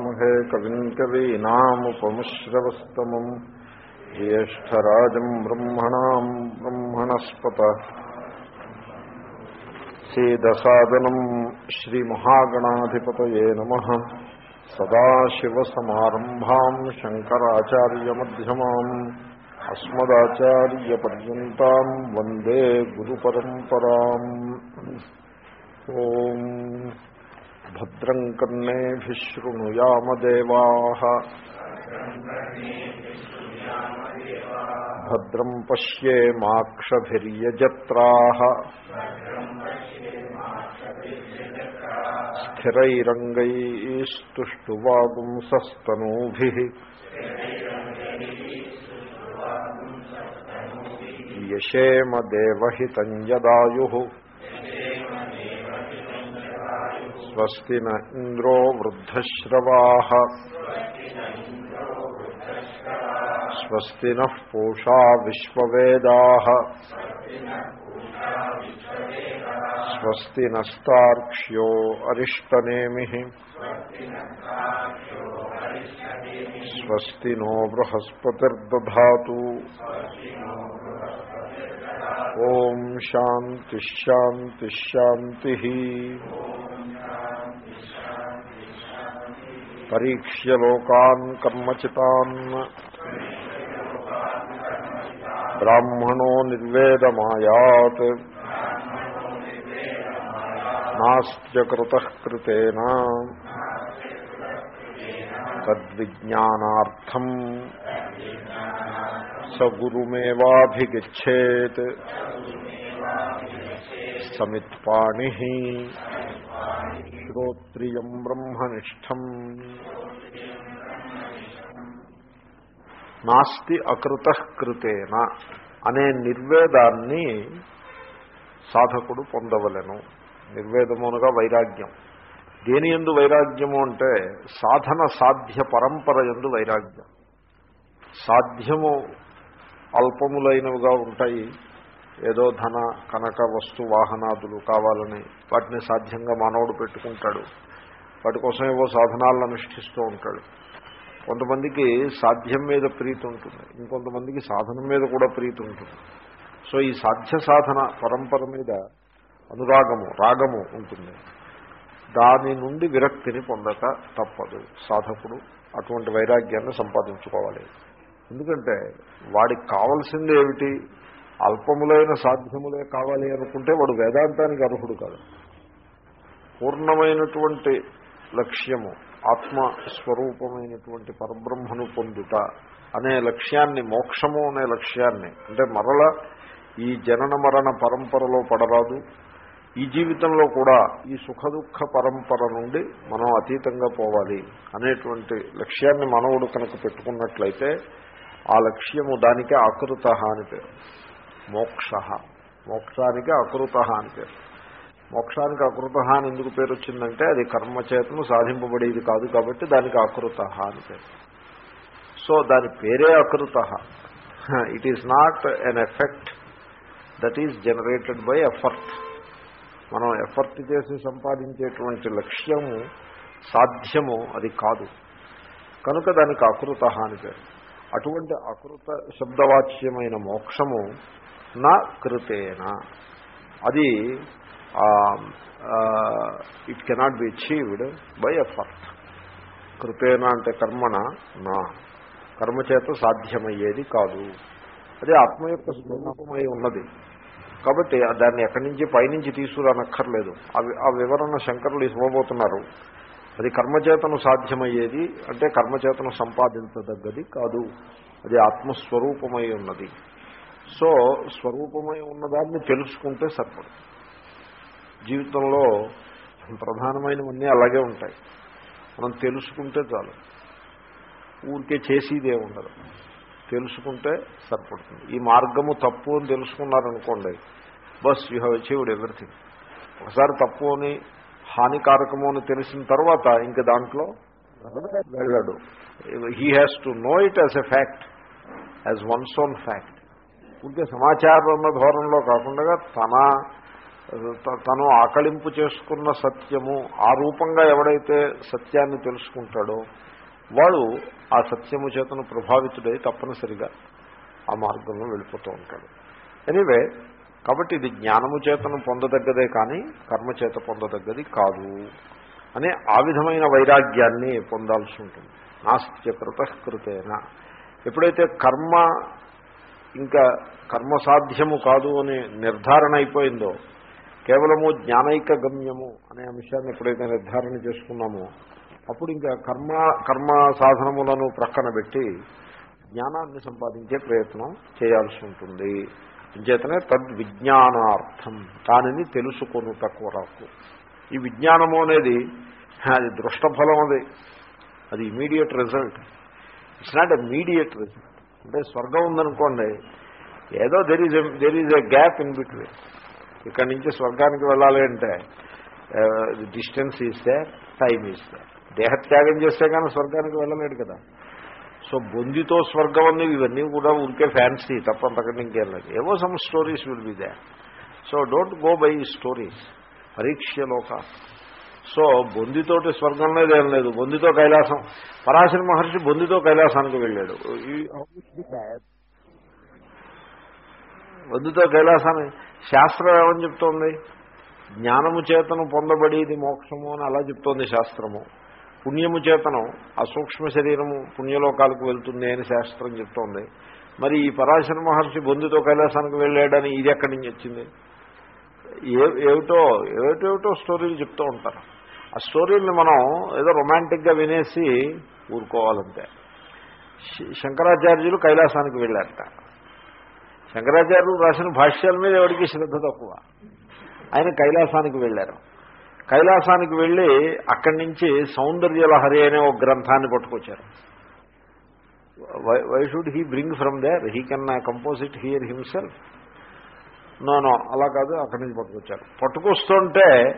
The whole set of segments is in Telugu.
उपवीतिनमुपयामहे कविम् कवीनामुपमुश्रवस्तमम् ज्येष्ठराजम् ब्रह्मणाम् ब्रह्मणस्पत सीदसादनम् श्रीमहागणाधिपतये नमः सदाशिवसमारम्भाम् शङ्कराचार्यमध्यमाम् अस्मदाचार्यपर्यन्ताम् वन्दे गुरुपरम्पराम् ॐ भद्रम् कर्णेभिः शृणुयामदेवाः भद्रम् पश्येमाक्षभिर्यजत्राः स्थिरैरङ्गैस्तुष्टुवागुंसस्तनूभिः। यशेम देवहितम् यदायुः। స్వస్తి నంద్రో వృద్ధశ్రవా స్వస్తి నూషా విశ్వవేదా స్వస్తి నస్తాక్ష్యో అరిష్టనేమి స్వస్తి నో బృహస్పతిర్దా ఓం శాంతిశాంతిశాంతి పరీక్ష్య లోకాన్ కర్మచితాన్. బ్రాహ్మణో నిర్వేదమాయాత్. నాస్త్యకృతకృతేన తద్విజ్ఞానార్థం స గురుమేవాభిగచ్చేత్. సమిత్పాణి. स गुरुमेवाभिगच्छेत् समित्पाणिः శ్రోత్రియం బ్రహ్మనిష్టం నాస్తి అకృత కృతేన అనే నిర్వేదాన్ని సాధకుడు పొందవలెను నిర్వేదమునగా వైరాగ్యం దేని ఎందు వైరాగ్యము అంటే సాధన సాధ్య పరంపర ఎందు వైరాగ్యం సాధ్యము అల్పములైనవిగా ఉంటాయి ఏదో ధన కనక వస్తు వాహనాదులు కావాలని వాటిని సాధ్యంగా మానవుడు పెట్టుకుంటాడు. వాటి కోసం ఏవో సాధనాలను అనుష్ఠిస్తూ ఉంటాడు. కొంతమందికి సాధ్యం మీద ప్రీతి ఉంటుంది. ఇంకొంతమందికి సాధనం మీద కూడా ప్రీతి ఉంటుంది. సో ఈ సాధ్య సాధన పరంపర మీద అనురాగము రాగము ఉంటుంది. దాని నుండి విరక్తిని పొందక తప్పదు. సాధకుడు అటువంటి వైరాగ్యాన్ని సంపాదించుకోవాలి. ఎందుకంటే వాడికి కావలసింది ఏమిటి? అల్పములైన సాధ్యములే కావాలి అనుకుంటే వాడు వేదాంతానికి అర్హుడు కాదు. పూర్ణమైనటువంటి లక్ష్యము ఆత్మస్వరూపమైనటువంటి పరబ్రహ్మను పొందుట అనే లక్ష్యాన్ని మోక్షము అనే లక్ష్యాన్ని అంటే మరల ఈ జనన మరణ పరంపరలో పడరాదు. ఈ జీవితంలో కూడా ఈ సుఖ దుఃఖ పరంపర నుండి మనం అతీతంగా పోవాలి అనేటువంటి లక్ష్యాన్ని మనవుడు కనుక పెట్టుకున్నట్లయితే ఆ లక్ష్యము దానికే ఆకృత అని పేరు. మోక్ష. మోక్షానికి అకృత అని పేరు. మోక్షానికి అకృత అని ఎందుకు పేరు వచ్చిందంటే అది కర్మచేతను సాధింపబడేది కాదు కాబట్టి దానికి అకృత అని పేరు. సో దాని పేరే అకృత. It is not an effect that is generated by effort మనం ఎఫర్ట్ చేసి సంపాదించేటువంటి లక్ష్యము సాధ్యము అది కాదు. కనుక దానికి అకృత అని పేరు. అటువంటి అకృత శబ్దవాచ్యమైన మోక్షము నా కృతేన. అది it cannot be achieved by effort కృతేన అంటే కర్మణ నా. కర్మచేత సాధ్యమయ్యేది కాదు. అది ఆత్మ యొక్క స్వరూపమై ఉన్నది. కాబట్టి దాన్ని ఎక్కడి నుంచి పైనుంచి తీసుకురానక్కర్లేదు. ఆ వివరణ శంకరులు ఇవ్వబోతున్నారు. అది కర్మచేతను సాధ్యమయ్యేది అంటే కర్మచేతను సంపాదించదగ్గది కాదు. అది ఆత్మస్వరూపమై ఉన్నది. సో స్వరూపమై ఉన్నదాన్ని తెలుసుకుంటే సరిపడు జీవితంలో ప్రధానమైనవన్నీ అలాగే ఉంటాయి. మనం తెలుసుకుంటే చాలు. ఊరికే చేసేదే ఉండదు. తెలుసుకుంటే సరిపడుతుంది. ఈ మార్గము తప్పు అని తెలుసుకున్నారనుకోండి bus you have achieved everything. ఒకసారి తప్పు అని హానికారకము అని తెలిసిన తర్వాత ఇంక దాంట్లో వెళ్ళాడు. He has to know it as a fact as one's own fact ఉంటే సమాచారం ధోరణిలో కాకుండా తన త- తను ఆకలింపు చేసుకున్న సత్యము ఆ రూపంగా ఎవడైతే సత్యాన్ని తెలుసుకుంటాడో వాడు ఆ సత్యము చేతను ప్రభావితుడై తప్పనిసరిగా ఆ మార్గంలో వెళ్ళిపోతూ ఉంటాడు. ఎనీవే కాబట్టి ఇది జ్ఞానము చేతను పొందదగ్గదే కానీ కర్మచేత పొందదగ్గది కాదు అనే ఆ విధమైన వైరాగ్యాన్ని పొందాల్సి ఉంటుంది. నాస్త్యకృత కృతేన. ఎప్పుడైతే కర్మ ఇంకా కర్మ సాధ్యము కాదు అని నిర్ధారణ అయిపోయిందో కేవలము జ్ఞానైక గమ్యము అనే అంశాన్ని ఎప్పుడైతే నిర్ధారణ చేసుకున్నామో అప్పుడు ఇంకా కర్మ కర్మ సాధనములను ప్రక్కన పెట్టి జ్ఞానాన్ని సంపాదించే ప్రయత్నం చేయాల్సి ఉంటుంది. అంచేతనే తద్విజ్ఞానార్థం దానిని తెలుసుకొనుట కొరకు ఈ విజ్ఞానము అనేది అది దృష్టఫలం అది. అది immediate result it's not immediate result అంటే స్వర్గం ఉందనుకోండి ఏదో there is there is a gap in between ఇక్కడి నుంచి స్వర్గానికి వెళ్ళాలి అంటే డిస్టెన్స్ ఇస్తే టైం ఇస్తే దేహత్యాగం చేస్తే కానీ స్వర్గానికి వెళ్ళలేడు కదా. సో బొందితో స్వర్గం ఉంది ఇవన్నీ కూడా ఊరికే ఫ్యాన్సీ తప్ప అంతకంటే ఇంకేం లేదు. ఏవో some stories will be there so don't go by stories పరీక్షలోక. So బొందితోటి స్వర్గం లేదు ఏం లేదు. బొందితో కైలాసం. పరాశర మహర్షి బొందితో కైలాసానికి వెళ్ళాడు. బొందితో కైలాసాన్ని శాస్త్రం ఏమని చెప్తోంది? జ్ఞానము చేతను పొందబడేది మోక్షము అని అలా చెప్తోంది శాస్త్రము. పుణ్యము చేతనం ఆ సూక్ష్మ శరీరము పుణ్యలోకాలకు వెళ్తుంది అని శాస్త్రం చెప్తోంది. మరి ఈ పరాశర మహర్షి బొందితో కైలాసానికి వెళ్ళాడని ఇది ఎక్కడి నుంచి వచ్చింది? ఏ ఏమిటో ఏమిటేమిటో స్టోరీలు చెప్తూ ఉంటారు. ఆ స్టోరీని మనం ఏదో రొమాంటిక్గా వినేసి ఊరుకోవాలంతే. శంకరాచార్యులు కైలాసానికి వెళ్ళారట. శంకరాచార్యులు రాసిన భాష్యాల మీద ఎవరికి శ్రద్ధ తక్కువ. ఆయన కైలాసానికి వెళ్ళారు. కైలాసానికి వెళ్ళి అక్కడి నుంచి సౌందర్యలహరి అనే ఒక గ్రంథాన్ని పట్టుకొచ్చారు. Why should he bring from there? He can composite here himself? No no అలా కాదు అక్కడి నుంచి పట్టుకొచ్చారు. పట్టుకొస్తుంటే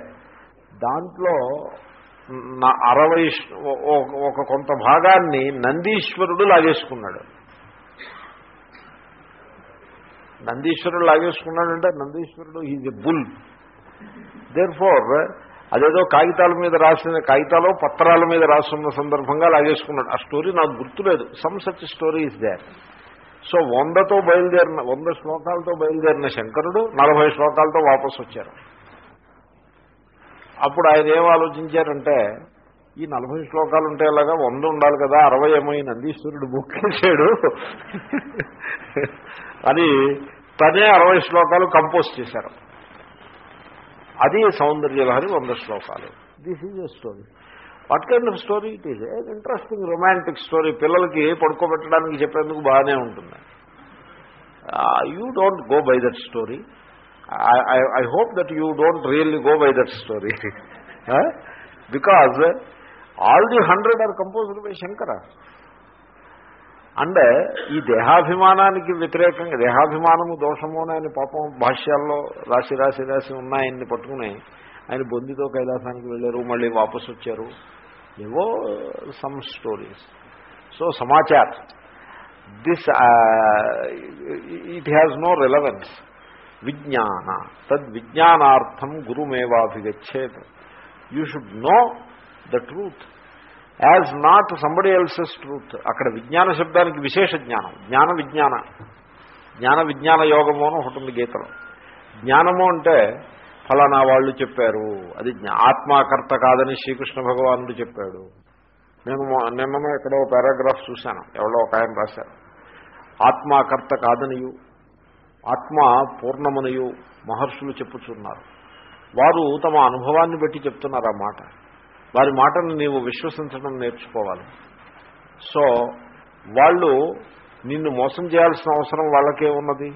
దాంట్లో నా అరవై ఒక- ఒక కొంత భాగాన్ని నందీశ్వరుడు లాగేసుకున్నాడు. నందీశ్వరుడు లాగేసుకున్నాడంటే నందీశ్వరుడు is a bull. Therefore అదేదో కాగితాల మీద రాసిన కాగితాలు పత్రాల మీద రాసున్న సందర్భంగా లాగేసుకున్నాడు. ఆ స్టోరీ నాకు గుర్తులేదు. Some such story is there so వందతో బయలుదేరిన వంద శ్లోకాలతో బయలుదేరిన శంకరుడు నలభై శ్లోకాలతో వాపసు వచ్చారు అప్పుడు ఆయన ఏం ఆలోచించారంటే ఈ నలభై శ్లోకాలు ఉంటే అలాగా వంద ఉండాలి కదా అరవై ఏమో ఈ నందీశ్వరుడు బుక్ చేశాడు అని తనే అరవై శ్లోకాలు కంపోజ్ చేశారు. అది సౌందర్యలహరి వంద శ్లోకాలు. This is a story what kind of story it is interesting romantic story పిల్లలకి పడుకోబెట్టడానికి చెప్పేందుకు బాగానే ఉంటుంది. You don't go by that story I hope that you don't really go by that story Because all the hundred are composed by Shankara. And ఈ దేహాభిమానానికి వ్యతిరేకంగా దేహాభిమానము దోషము అని ఆయన పాపం భాష్యాల్లో రాసి రాసి రాసి ఉన్నాయన్ని పట్టుకుని ఆయన బొందితో కైలాసానికి వెళ్ళారు మళ్ళీ వాపసు వచ్చారు. ఏవో some stories so Samachar. This it has no relevance విజ్ఞాన. తద్విజ్ఞానార్థం గురుమేవాభిగచ్చేత్. You should know the truth as not somebody else's truth అక్కడ విజ్ఞాన శబ్దానికి విశేష జ్ఞానం. జ్ఞాన విజ్ఞాన. జ్ఞాన విజ్ఞాన యోగము అని ఒకటి ఉంది గీతలో. జ్ఞానము అంటే ఫలానా వాళ్ళు చెప్పారు. అది జ్ఞా- ఆత్మాకర్త కాదని శ్రీకృష్ణ భగవానుడు చెప్పాడు. నేను నిన్న ఎక్కడో పారాగ్రాఫ్ చూశాను. ఎవరో ఒక ఆయన రాశారు. ఆత్మాకర్త కాదనియు ఆత్మ పూర్ణమనయు మహర్షులు చెప్పుచున్నారు. వారు తమ అనుభవాన్ని బట్టి చెప్తున్నారు ఆ మాట. వారి మాటను నీవు విశ్వసించడం నేర్చుకోవాలి. సో వాళ్ళు నిన్ను మోసం చేయాల్సిన అవసరం వాళ్ళకే ఉన్నది.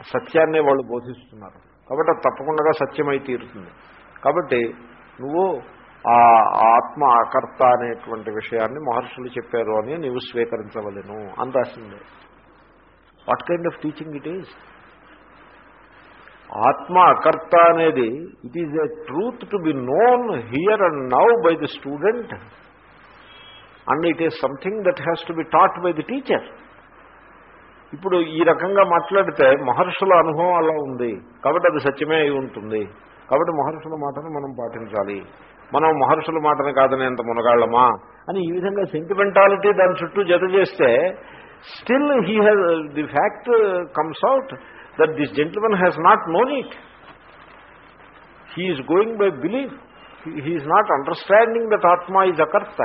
సత్యాన్నే వాళ్ళు బోధిస్తున్నారు. కాబట్టి అది తప్పకుండా సత్యమై తీరుతుంది. కాబట్టి నువ్వు ఆ ఆత్మ అకర్త అనేటువంటి విషయాన్ని మహర్షులు చెప్పారు అని నీవు స్వీకరించవలను అని రాసింది. What kind of teaching it is ఆత్మ అకర్త అనేది it is a truth to be known here and now by the student and it is something that has to be taught by the teacher ఇప్పుడు ఈ రకంగా మాట్లాడితే మహర్షుల అనుభవం అలా ఉంది. కాబట్టి అది సత్యమే అయి ఉంటుంది. కాబట్టి మహర్షుల మాటను మనం పాటించాలి. మనం మహర్షుల మాటను కాదనేంత మునగాళ్ళమా? అని ఈ విధంగా సెంటిమెంటాలిటీ దాని చుట్టూ జత చేస్తే still he has the fact comes out that this gentleman has not known it he's going by believe he's not understanding that ఆత్మ ఈజ్ అకర్త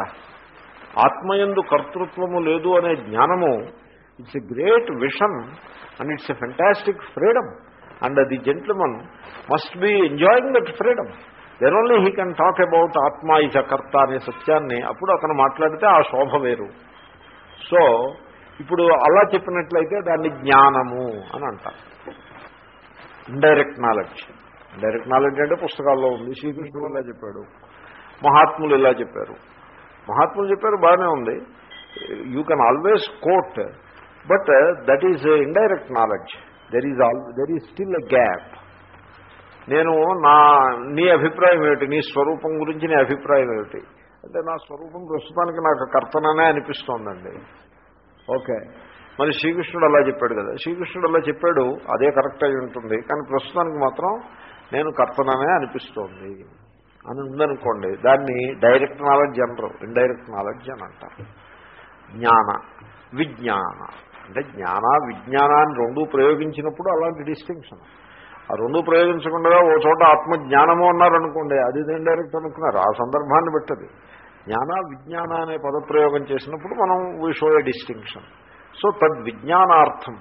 ఆత్మయందు కర్తృత్వము లేదు అనే జ్ఞానము it's a great vision and it's a fantastic freedom and the gentleman must be enjoying that freedom then only he can talk about ఆత్మ ఈజ్ అకర్త అనే సత్యాన్ని అప్పుడు అతను మాట్లాడితే ఆ శోభ వేరు సో ఇప్పుడు అలా చెప్పినట్లయితే దాన్ని జ్ఞానము అని అంటారు. ఇండైరెక్ట్ నాలెడ్జ్ ఇండైరెక్ట్ నాలెడ్జ్ అంటే పుస్తకాల్లో ఉంది. శ్రీకృష్ణుడు ఇలా చెప్పాడు. మహాత్ములు ఇలా చెప్పారు. మహాత్ములు చెప్పారు బాగానే ఉంది. You can always quote but that is indirect knowledge there is all there is still a gap నేను నా నీ అభిప్రాయం ఏమిటి? నీ స్వరూపం గురించి నీ అభిప్రాయం ఏమిటి? అంటే నా స్వరూపం ప్రస్తుతానికి నాకు కర్తననే అనిపిస్తోందండి. ఓకే. మరి శ్రీకృష్ణుడు అలా చెప్పాడు కదా. శ్రీకృష్ణుడు అలా చెప్పాడు అదే కరెక్ట్ అయి ఉంటుంది. కానీ ప్రస్తుతానికి మాత్రం నేను కర్తననే అనిపిస్తోంది అని ఉందనుకోండి. దాన్ని డైరెక్ట్ నాలెడ్జ్ అనరు ఇండైరెక్ట్ నాలెడ్జ్ అని అంటారు. జ్ఞాన విజ్ఞాన. అంటే జ్ఞాన విజ్ఞానాన్ని రెండూ ప్రయోగించినప్పుడు అలాంటి డిస్టింక్షన్ ఆ రెండు ప్రయోగించకుండా ఓ చోట ఆత్మజ్ఞానము అన్నారనుకోండి అది ఇండైరెక్ట్ అనుకున్నారు ఆ సందర్భాన్ని బట్టది జ్ఞాన విజ్ఞాన అనే పదప్రయోగం చేసినప్పుడు మనం we show a distinction so తద్ విజ్ఞానార్థం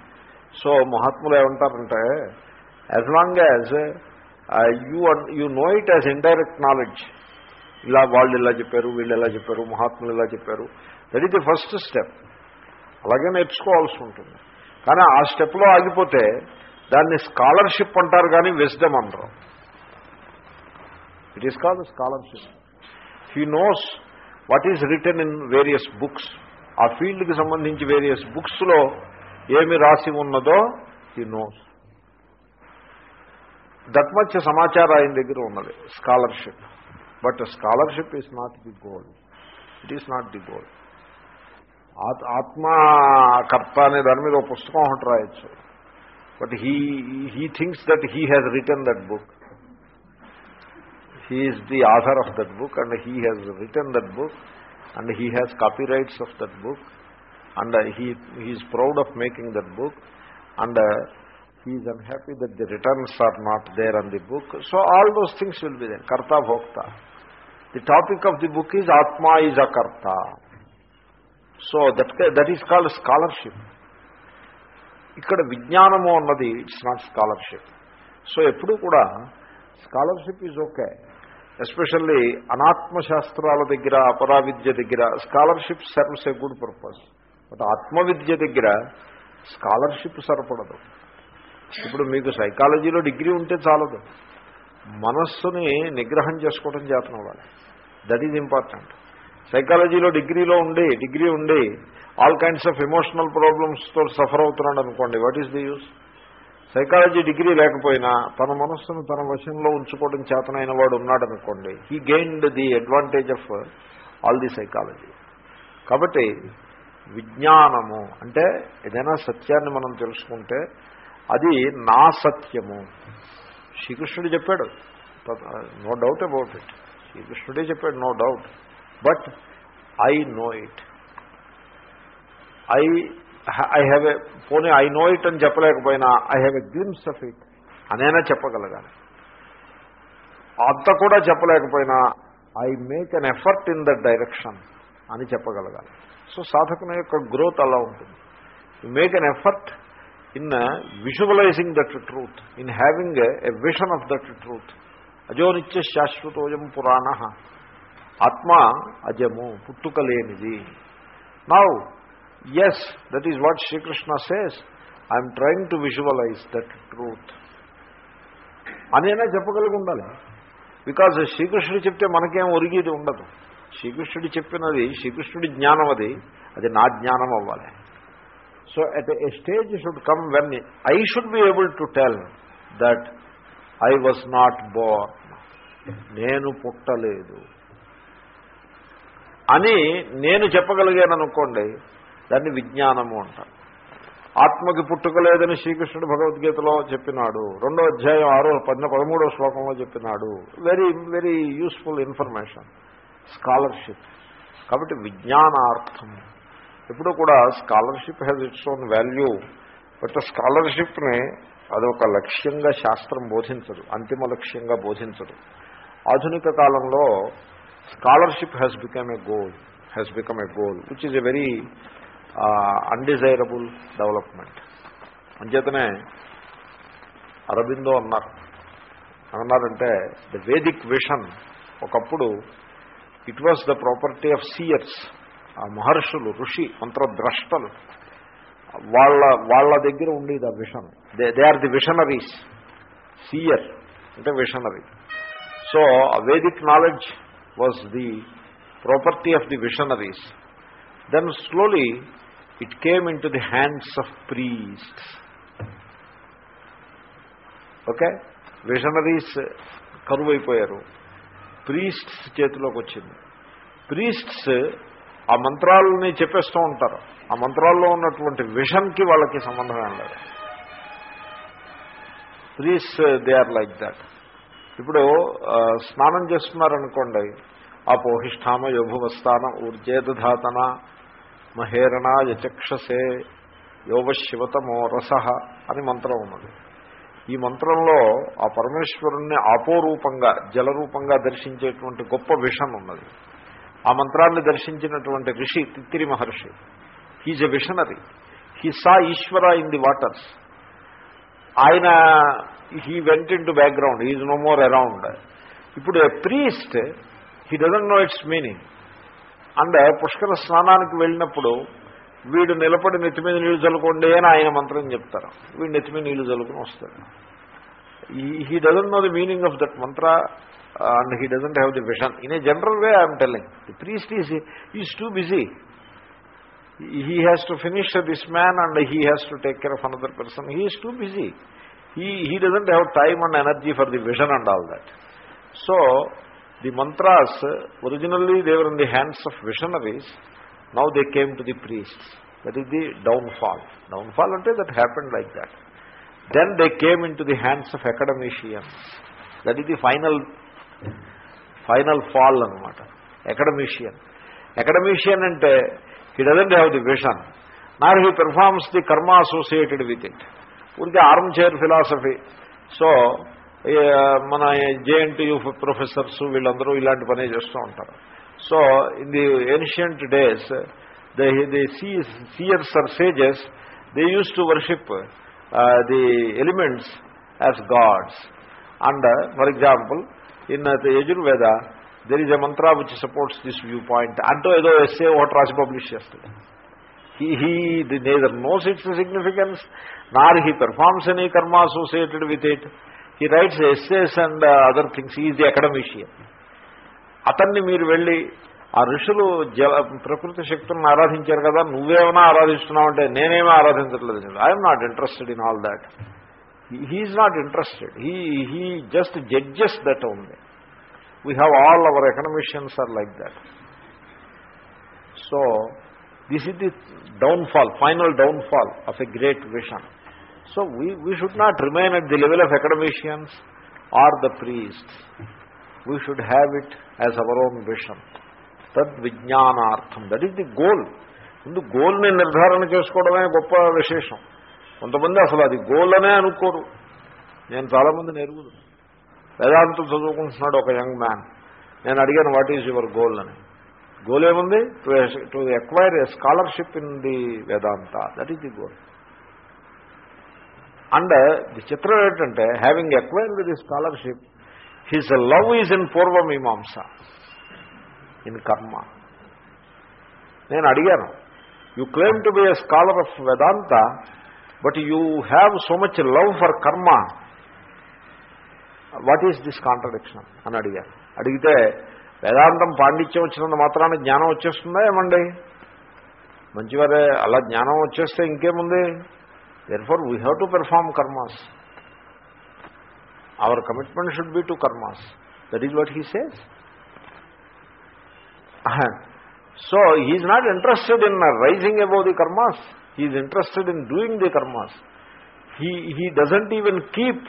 సో మహాత్ములు ఏమంటారంటే as long as you you know it as indirect knowledge ఇలా వాళ్ళు ఇలా చెప్పారు వీళ్ళు ఇలా చెప్పారు మహాత్ములు ఇలా చెప్పారు. That is the first step అలాగే నేర్చుకోవాల్సి ఉంటుంది. కానీ ఆ స్టెప్లో ఆగిపోతే దాన్ని స్కాలర్షిప్ అంటారు కానీ విజ్డమ్ అనరు. It is called scholarship he knows what is written in various books? ఆ ఫీల్డ్కి సంబంధించి వేరియస్ బుక్స్లో ఏమి రాసి ఉన్నదో ఈ నోస్. దట్ మచ్ సమాచారం ఆయన దగ్గర ఉన్నది scholarship. But scholarship is not the goal. It is not the goal. ఆత్మకర్త అనే దాని మీద ఒక పుస్తకం ఒకటి రాయొచ్చు. But he he thinks that he has written that book. He is the author of that book and he has written that book and he has copyrights of that book and he, he is proud of making that book and he is unhappy that the returns are not there on the book. So all those things will be there. Karta Bhokta. The topic of the book is Atma is a Karta. So that, that is called scholarship. ఇక్కడ విజ్ఞానము అన్నది ఇట్స్ నాట్ స్కాలర్షిప్ సో ఎప్పుడు కూడా స్కాలర్షిప్ ఈజ్ ఓకే ఎస్పెషల్లీ అనాత్మశాస్త్రాల దగ్గర అపరావిద్య దగ్గర scholarship serves a good purpose. But ఆత్మవిద్య దగ్గర స్కాలర్షిప్ సరిపడదు. ఇప్పుడు మీకు సైకాలజీలో డిగ్రీ ఉంటే చాలదు. మనస్సుని నిగ్రహం చేసుకోవడం చేతనం అవ్వాలి దట్ ఈజ్ ఇంపార్టెంట్ సైకాలజీలో డిగ్రీలో ఉండి డిగ్రీ ఉండి ఆల్ కైండ్స్ ఆఫ్ ఎమోషనల్ ప్రాబ్లమ్స్తో సఫర్ అవుతున్నాడు అనుకోండి what is the use psychology degree లేకపోయినా తన మనస్సును తన వశంలో ఉంచుకోవడం చేతనైన వాడు ఉన్నాడనుకోండి he gained the advantage of all the psychology కాబట్టి విజ్ఞానము అంటే ఏదైనా సత్యాన్ని మనం తెలుసుకుంటే అది నా సత్యము. శ్రీకృష్ణుడు చెప్పాడు నో డౌట్ అబౌట్ ఇట్ శ్రీకృష్ణుడే చెప్పాడు no doubt but I know it I I have a pony I know it అని చెప్పలేకపోయినా I have a glimpse of it అనైనా చెప్పగలగాలి. అంత కూడా చెప్పలేకపోయినా I make an effort in that direction అని చెప్పగలగాలి. సో సాధకుని యొక్క గ్రోత్ అలా ఉంటుంది. You make an effort in visualizing that truth in having a vision of that truth అజోనిత్య శాశ్వతోయం పురాణ. ఆత్మ అజము పుట్టుక లేనిది now yes that is what Srikrishna says I'm trying to visualise that truth అనైనా చెప్పగలిగి ఉండాలి. బికాజ్ శ్రీకృష్ణుడు చెప్తే మనకేం ఒరిగేది ఉండదు. శ్రీకృష్ణుడు చెప్పినది శ్రీకృష్ణుడి జ్ఞానం అది. అది నా జ్ఞానం అవ్వాలి. So at a stage should come when I should be able to tell that I was not born నేను పుట్టలేదు. అని నేను చెప్పగలిగాను అనుకోండి దాన్ని విజ్ఞానము అంటారు. ఆత్మకి పుట్టుక లేదని శ్రీకృష్ణుడు భగవద్గీతలో చెప్పినాడు. రెండో అధ్యాయం ఆరో పదిన పదమూడో శ్లోకంలో చెప్పినాడు. Very very useful information scholarship కాబట్టి విజ్ఞానార్థం. ఎప్పుడు కూడా scholarship has its own value but స్కాలర్షిప్ని అదొక లక్ష్యంగా శాస్త్రం బోధించదు. అంతిమ లక్ష్యంగా బోధించదు. ఆధునిక కాలంలో scholarship has become a goal has become a goal which is a very undesirable development అంచేతనే అరబిందో అన్నారు. అన్నారంటే ద వేదిక్ విషన్ ఒకప్పుడు it was the property of seers ఆ మహర్షులు ఋషి మంత్రద్రష్టలు వాళ్ళ వాళ్ళ దగ్గర ఉండేది ఆ vision they they are the visionaries seer అంటే visionary so Vedic knowledge was the property of the visionaries then slowly it came in to the hands of priests okay visionaries కరువైపోయారు. Priests చేతిలోకి వచ్చింది ప్రీస్ట్స్ eh, ఆ మంత్రాలని చెప్పేస్తూ ఉంటారు. ఆ మంత్రాల్లో ఉన్నటువంటి విషన్కి వాళ్ళకి సంబంధమే ఉండదు. లేదు priests they are like that ఇప్పుడు స్నానం చేస్తున్నారనుకోండి. ఆ పోహిష్ఠామ యోభువస్థాన ఊర్జేదధాతన మహేరణ యచక్షసే యోగశివతమో రస అని మంత్రం ఉన్నది. ఈ మంత్రంలో ఆ పరమేశ్వరుణ్ణి ఆపోరూపంగా జలరూపంగా దర్శించేటువంటి గొప్ప విషన్ ఉన్నది. ఆ మంత్రాన్ని దర్శించినటువంటి ఋషి తిత్తిరి మహర్షి he's a visionary. He saw Ishvara in the waters. ఆయన he went in to background. Is no more around. ఇప్పుడు a priest he doesn't know its meaning. And Pushkara స్నానానికి వెళ్ళినప్పుడు వీడు నిలబడి నెత్తి మీద నీళ్ళు చల్లుకోండి అని ఆయన మంత్రం చెప్తారు. వీడు నెత్తి మీద నీళ్ళు చల్లుకుని వస్తాడు. He doesn't know the meaning of that mantra and he doesn't have the vision in a general way I'm telling the priest is is too busy he has to finish this man and he has to take care of another person he is too busy he he doesn't have time and energy for the vision and all that. So the mantras, originally they were in the hands of visionaries. Now they came to the priests. That is the downfall. Downfall until that happened like that. Then they came into the hands of academicians. That is the final, final fall అనమాట academician. Academician అంటే he doesn't have the vision nor he performs the karma associated with it ఊరికే ఆర్మ్ చైర్ ఫిలాసఫీ సో మన జేఎన్టీయూ ప్రొఫెసర్స్ వీళ్ళందరూ ఇలాంటి పనే చేస్తూ ఉంటారు. So in the ancient days the the seers or sages they used to worship the elements as gods and for example in Yajurveda there is a mantra which supports this view point అంటూ ఏదో ఎస్ఏ ఒకటి రాసి పబ్లిష్ చేస్తుంది he he the neither knows its significance nor he performs any karma associated with it he writes essays and other things is the academician అతన్ని మీరు వెళ్ళి ఆ ఋషులు జల ప్రకృతి శక్తులను ఆరాధించారు కదా నువ్వేమైనా ఆరాధిస్తున్నావు అంటే నేనేమీ ఆరాధించట్లేదు I'm not interested in all that he's not interested he he just judges that ఉంది we have all our academicians are like that. So this is the downfall final downfall of a great vision so we we should not remain at the level of academicians or the priests. We should have it as our own vision. Tad vijnanartham. That is the ముందు గోల్ని నిర్ధారణ చేసుకోవడమే గొప్ప విశేషం. కొంతమంది అసలు అది గోల్ అనే అనుకోరు. నేను చాలామంది నెరుగుదు వేదాంతం చదువుకుంటున్నాడు ఒక యంగ్ మ్యాన్. నేను అడిగాను వాట్ ఈజ్ యువర్ గోల్ అని. గోల్ ఏముంది? To to acquire a scholarship in the Vedanta that is the goal and the చిత్రం ఏంటంటే having acquired the scholarship his love is in పూర్వమీమాంస in karma నేను అడిగాను you claim to be a scholar of Vedanta but you have so much love for karma what is this contradiction అని అడిగాను. అడిగితే వేదాంతం పాండిత్యం వచ్చినంత మాత్రాన జ్ఞానం వచ్చేస్తుందా ఏమండి? మంచివారే అలా జ్ఞానం వచ్చేస్తే ఇంకేముంది? Therefore we have to perform karmas our commitment should be to karmas that is what he says so he's not interested in rising above the karmas he's interested in doing the karmas he he doesn't even keep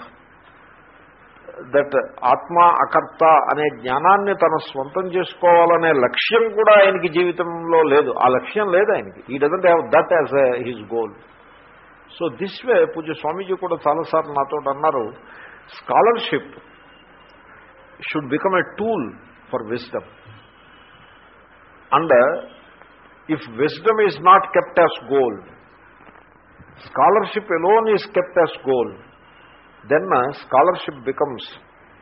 that ఆత్మ అకర్త అనే జ్ఞానాన్ని తన స్వంతం చేసుకోవాలనే లక్ష్యం కూడా ఆయనకి జీవితంలో లేదు ఆ లక్ష్యం లేదు ఆయనకి he doesn't have that as his goal so this way పూజ స్వామీజీ కూడా చాలాసార్లు నాతో అన్నారు scholarship should become a tool for wisdom and if wisdom is not kept as goal scholarship alone is kept as goal then scholarship becomes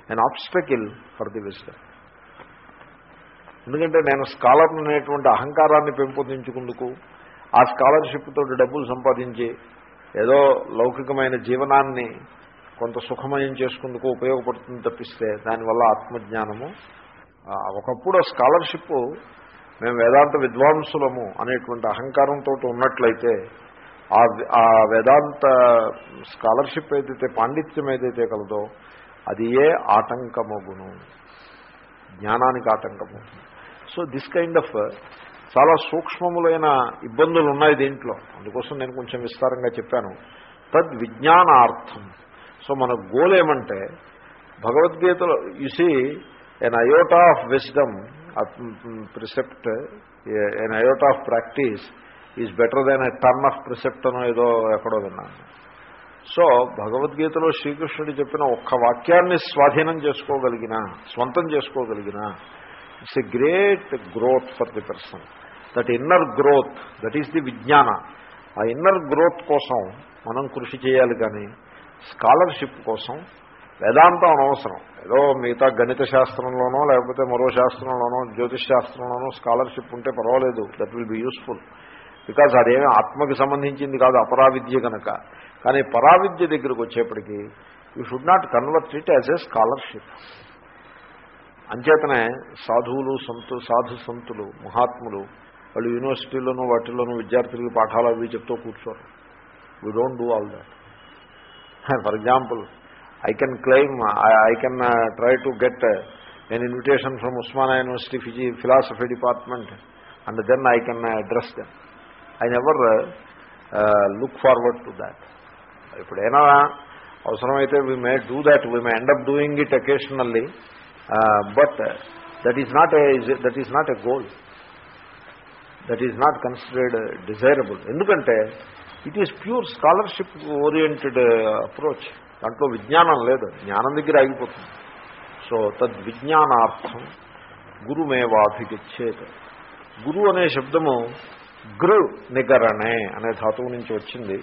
an obstacle for the wisdom ఎందుకంటే నేను స్కాలర్ అనేటువంటి అహంకారాన్ని పెంపొందించుకుందుకు ఆ స్కాలర్షిప్ తోటి డబ్బులు సంపాదించి ఏదో లౌకికమైన జీవనాన్ని కొంత సుఖమయం చేసుకుందుకు ఉపయోగపడుతుంది తప్పిస్తే దానివల్ల ఆత్మజ్ఞానము ఒకప్పుడు స్కాలర్షిప్ మేము వేదాంత విద్వాంసులము అనేటువంటి అహంకారంతో ఉన్నట్లయితే ఆ ఆ వేదాంత స్కాలర్షిప్ ఏదైతే పాండిత్యం ఏదైతే కలదో అది ఏ ఆటంకమగును. జ్ఞానానికి ఆటంకము. సో దిస్ కైండ్ ఆఫ్ చాలా సూక్ష్మములైన ఇబ్బందులు ఉన్నాయి దీంట్లో. అందుకోసం నేను కొంచెం విస్తారంగా చెప్పాను. తద్ విజ్ఞానార్థం. సో మన గోల్ ఏమంటే భగవద్గీతలో you see an iota of wisdom precept an iota of practice is better than a ton of precept అనో ఏదో ఎక్కడో విన్నాను. సో భగవద్గీతలో శ్రీకృష్ణుడు చెప్పిన ఒక్క వాక్యాన్ని స్వాధీనం చేసుకోగలిగిన స్వంతం చేసుకోగలిగిన it's a great growth for the person that inner growth that is the విజ్ఞాన ఆ ఇన్నర్ గ్రోత్ కోసం మనం కృషి చేయాలి కానీ స్కాలర్షిప్ కోసం వేదాంతం అనవసరం. ఏదో మిగతా గణిత శాస్త్రంలోనో లేకపోతే మరో శాస్త్రంలోనో జ్యోతిష్ శాస్త్రంలోనో స్కాలర్షిప్ ఉంటే పర్వాలేదు. That will be useful because అదేమి ఆత్మకి సంబంధించింది కాదు అపరావిద్య కనుక కానీ పరావిద్య దగ్గరకు వచ్చేప్పటికీ you should not convert it as a scholarship అంచేతనే సాధువులు సంతు సాధు సంతులు మహాత్ములు వాళ్ళు యూనివర్సిటీలోనూ వాటిల్లోనూ విద్యార్థులకి పాఠాలు అవి చెప్తూ కూర్చోరు. We don't do all that for example I can claim I can try to get an invitation from Osmania university Fiji philosophy department and then I can address then I never look forward to that ఎప్పుడైనా అవసరమైతే we may do that we may end up up doing it occasionally but that is not that is not a goal that is not considered desirable ఎందుకంటే it is pure scholarship oriented approach దాంట్లో విజ్ఞానం లేదు. జ్ఞానం దగ్గర ఆగిపోతుంది. సో తద్విజ్ఞానార్థం గురుమేవాభిగచ్చేది గురు అనే శబ్దము గృ నిగరణే అనే ధాతువు నుంచి వచ్చింది.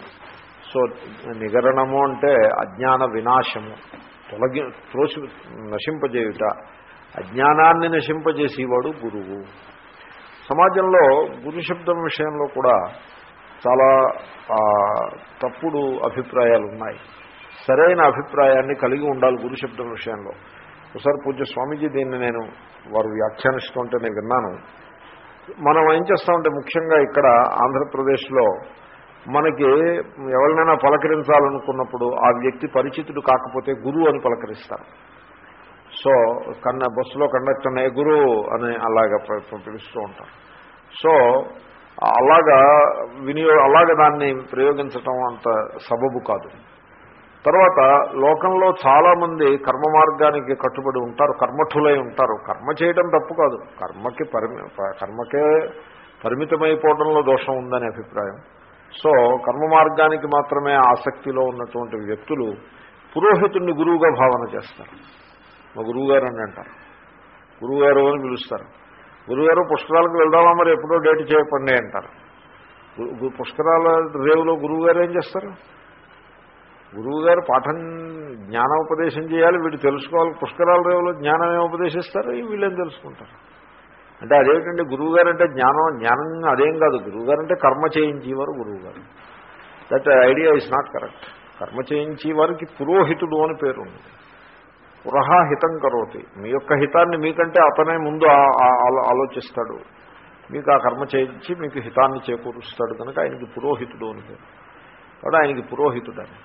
సో నిగరణము అంటే అజ్ఞాన వినాశము. తొలగి త్రోసి నశింపజేయుట. అజ్ఞానాన్ని నశింపజేసేవాడు గురువు. సమాజంలో గురు శబ్దం విషయంలో కూడా చాలా తప్పుడు అభిప్రాయాలు ఉన్నాయి సరైన అభిప్రాయాన్ని కలిగి ఉండాలి గురు శబ్దం విషయంలో. ఒకసారి పూజ్య స్వామీజీ దీన్ని నేను వారు వ్యాఖ్యానిస్తుంటే నేను విన్నాను. మనం ఏం చేస్తామంటే ముఖ్యంగా ఇక్కడ ఆంధ్రప్రదేశ్లో మనకి ఎవరినైనా పలకరించాలనుకున్నప్పుడు ఆ వ్యక్తి పరిచితుడు కాకపోతే గురువు అని పలకరిస్తారు. సో కన్న బస్సులో కండక్టర్ని "ఏ గురువు అని అలాగా పిలుస్తూ ఉంటారు. సో అలాగా వినియో అలాగ దాన్ని ప్రయోగించటం అంత సబబు కాదు. తర్వాత లోకంలో చాలామంది కర్మ మార్గానికి కట్టుబడి ఉంటారు కర్మఠులై ఉంటారు. కర్మ చేయడం తప్పు కాదు. కర్మకి పరిమి కర్మకే పరిమితమైపోవడంలో దోషం ఉందనే అభిప్రాయం. సో కర్మ మార్గానికి మాత్రమే ఆసక్తిలో ఉన్నటువంటి వ్యక్తులు పురోహితుడిని గురువుగా భావన చేస్తారు. మా గురువుగారు అని అంటారు. గురువుగారు అని పిలుస్తారు. గురుగారు పుష్కరాలకు వెళ్దామా మరి? ఎప్పుడో డేట్ చేయకండి అంటారు. పుష్కరాల రేవులో గురువుగారు ఏం చేస్తారు? గురువుగారు పాఠం జ్ఞానోపదేశం చేయాలి. వీడు తెలుసుకోవాలి. పుష్కరాల రేవులో జ్ఞానం ఏం ఉపదేశిస్తారు? వీళ్ళేం తెలుసుకుంటారు? అంటే అదేమిటంటే గురువుగారు అంటే జ్ఞానం జ్ఞానం అదేం కాదు. గురువుగారు అంటే కర్మ చేయించేవారు గురువుగారు. That idea is not correct కర్మ చేయించే వారికి పురోహితుడు అని పేరు ఉంది. పురహ హితం కరోతి. మీ యొక్క హితాన్ని మీకంటే అతనే ముందు ఆలోచిస్తాడు. మీకు ఆ కర్మ చేయించి మీకు హితాన్ని చేకూరుస్తాడు కనుక ఆయనకి పురోహితుడు అని పేరు. కాబట్టి ఆయనకి పురోహితుడు అని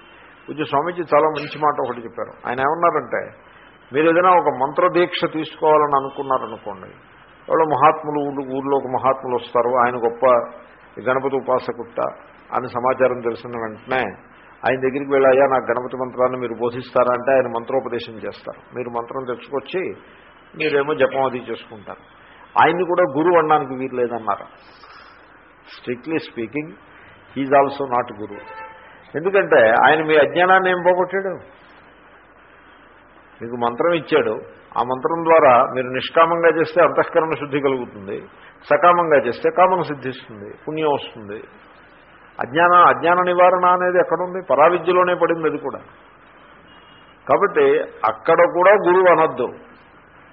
పూజ్య స్వామీజీ చాలా మంచి మాట ఒకటి చెప్పారు. ఆయన ఏమన్నారంటే మీరు ఏదైనా ఒక మంత్రదీక్ష తీసుకోవాలని అనుకున్నారనుకోండి ఎవరో మహాత్ములు ఊళ్ళో ఒక మహాత్ములు వస్తారు ఆయన గొప్ప గణపతి ఉపాసకుట్ట అని సమాచారం తెలిసిన వెంటనే ఆయన దగ్గరికి వెళ్ళాయా నాకు గణపతి మంత్రాన్ని మీరు బోధిస్తారా? అంటే ఆయన మంత్రోపదేశం చేస్తారు. మీరు మంత్రం తెచ్చుకొచ్చి మీరేమో జపం అది చేసుకుంటారు. ఆయన్ని కూడా గురువు అనడానికి వీరు లేదన్నారు strictly speaking he's also not guru ఎందుకంటే ఆయన మీ అజ్ఞానాన్ని ఏం పోగొట్టాడు? మీకు మంత్రం ఇచ్చాడు. ఆ మంత్రం ద్వారా మీరు నిష్కామంగా చేస్తే అంతఃకరణ శుద్ధి కలుగుతుంది. సకామంగా చేస్తే కామం సిద్ధిస్తుంది పుణ్యం వస్తుంది. అజ్ఞాన అజ్ఞాన నివారణ అనేది ఎక్కడుంది? పరావిద్యలోనే పడింది అది కూడా. కాబట్టి అక్కడ కూడా గురువు అనొద్దు.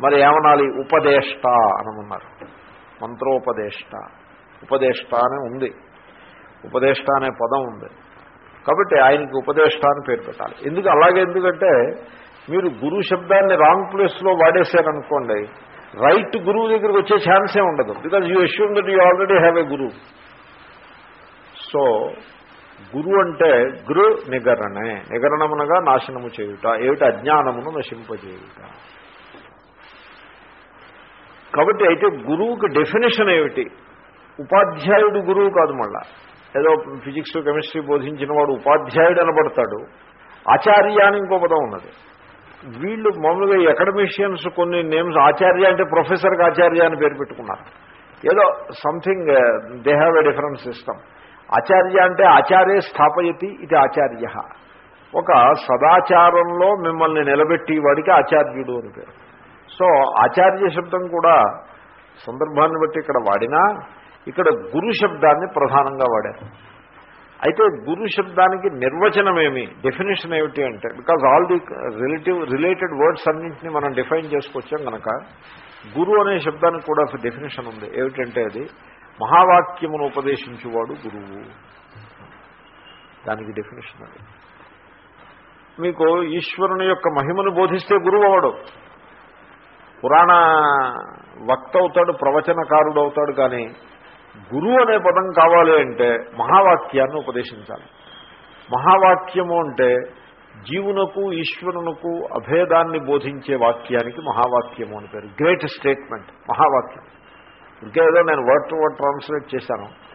మరి ఏమనాలి? ఉపదేష్ట అనమన్నారు. మంత్రోపదేష్ట. ఉపదేష్ట అనే ఉంది. ఉపదేష్ట అనే పదం ఉంది. కాబట్టి ఆయనకి ఉపదేష్ట అని పేరు పెట్టాలి. ఎందుకు? అలాగే ఎందుకంటే మీరు గురు శబ్దాన్ని రాంగ్ ప్లేస్లో వాడేశారనుకోండి రైట్ గురువు దగ్గరికి వచ్చే ఛాన్సే ఉండదు. Because you assume that you already have a guru so guru అంటే గురు నిగరణే. నిగరణమునగా నాశనము చేయుట ఏమిటి అజ్ఞానమును నశింపజేయుట. కాబట్టి అయితే గురువుకి డెఫినేషన్ ఏమిటి? ఉపాధ్యాయుడు గురువు కాదు మళ్ళా. ఏదో ఫిజిక్స్ కెమిస్ట్రీ బోధించిన వాడు ఉపాధ్యాయుడు అనబడతాడు. ఆచార్య అని ఇంకో పదం ఉన్నది. వీళ్ళు మామూలుగా అకాడమిషియన్స్ కొన్ని నేమ్స్ ఆచార్య అంటే ప్రొఫెసర్కి ఆచార్య అని పేరు పెట్టుకున్నారు. ఏదో something they have a difference system ఆచార్య అంటే ఆచార్య స్థాపయతి ఇది ఆచార్య. ఒక సదాచారంలో మిమ్మల్ని నిలబెట్టి వాడికి ఆచార్యుడు అని పేరు. సో ఆచార్య శబ్దం కూడా సందర్భాన్ని బట్టి ఇక్కడ వాడినా ఇక్కడ గురు శబ్దాన్ని ప్రధానంగా వాడారు. అయితే గురు శబ్దానికి నిర్వచనం ఏమి డెఫినేషన్ ఏమిటి అంటే because all the relative related words అన్నింటినీ మనం డిఫైన్ చేసుకొచ్చాం కనుక గురు అనే శబ్దానికి కూడా డెఫినేషన్ ఉంది. ఏమిటంటే అది? మహావాక్యమును ఉపదేశించువాడు గురువు. దానికి డెఫినేషన్ అది. మీకు ఈశ్వరుని యొక్క మహిమను బోధిస్తే గురువు అవడు. పురాణ వక్త అవుతాడు ప్రవచనకారుడు అవుతాడు కానీ గురువు అనే పదం కావాలి అంటే మహావాక్యాన్ని ఉపదేశించాలి. మహావాక్యము అంటే జీవునకు ఈశ్వరునకు అభేదాన్ని బోధించే వాక్యానికి మహావాక్యము అని పేరు. గ్రేట్ స్టేట్మెంట్ మహావాక్యం. ఇంకేదో నేను వర్డ్ టు వర్డ్ ట్రాన్స్లేట్ చేశాను.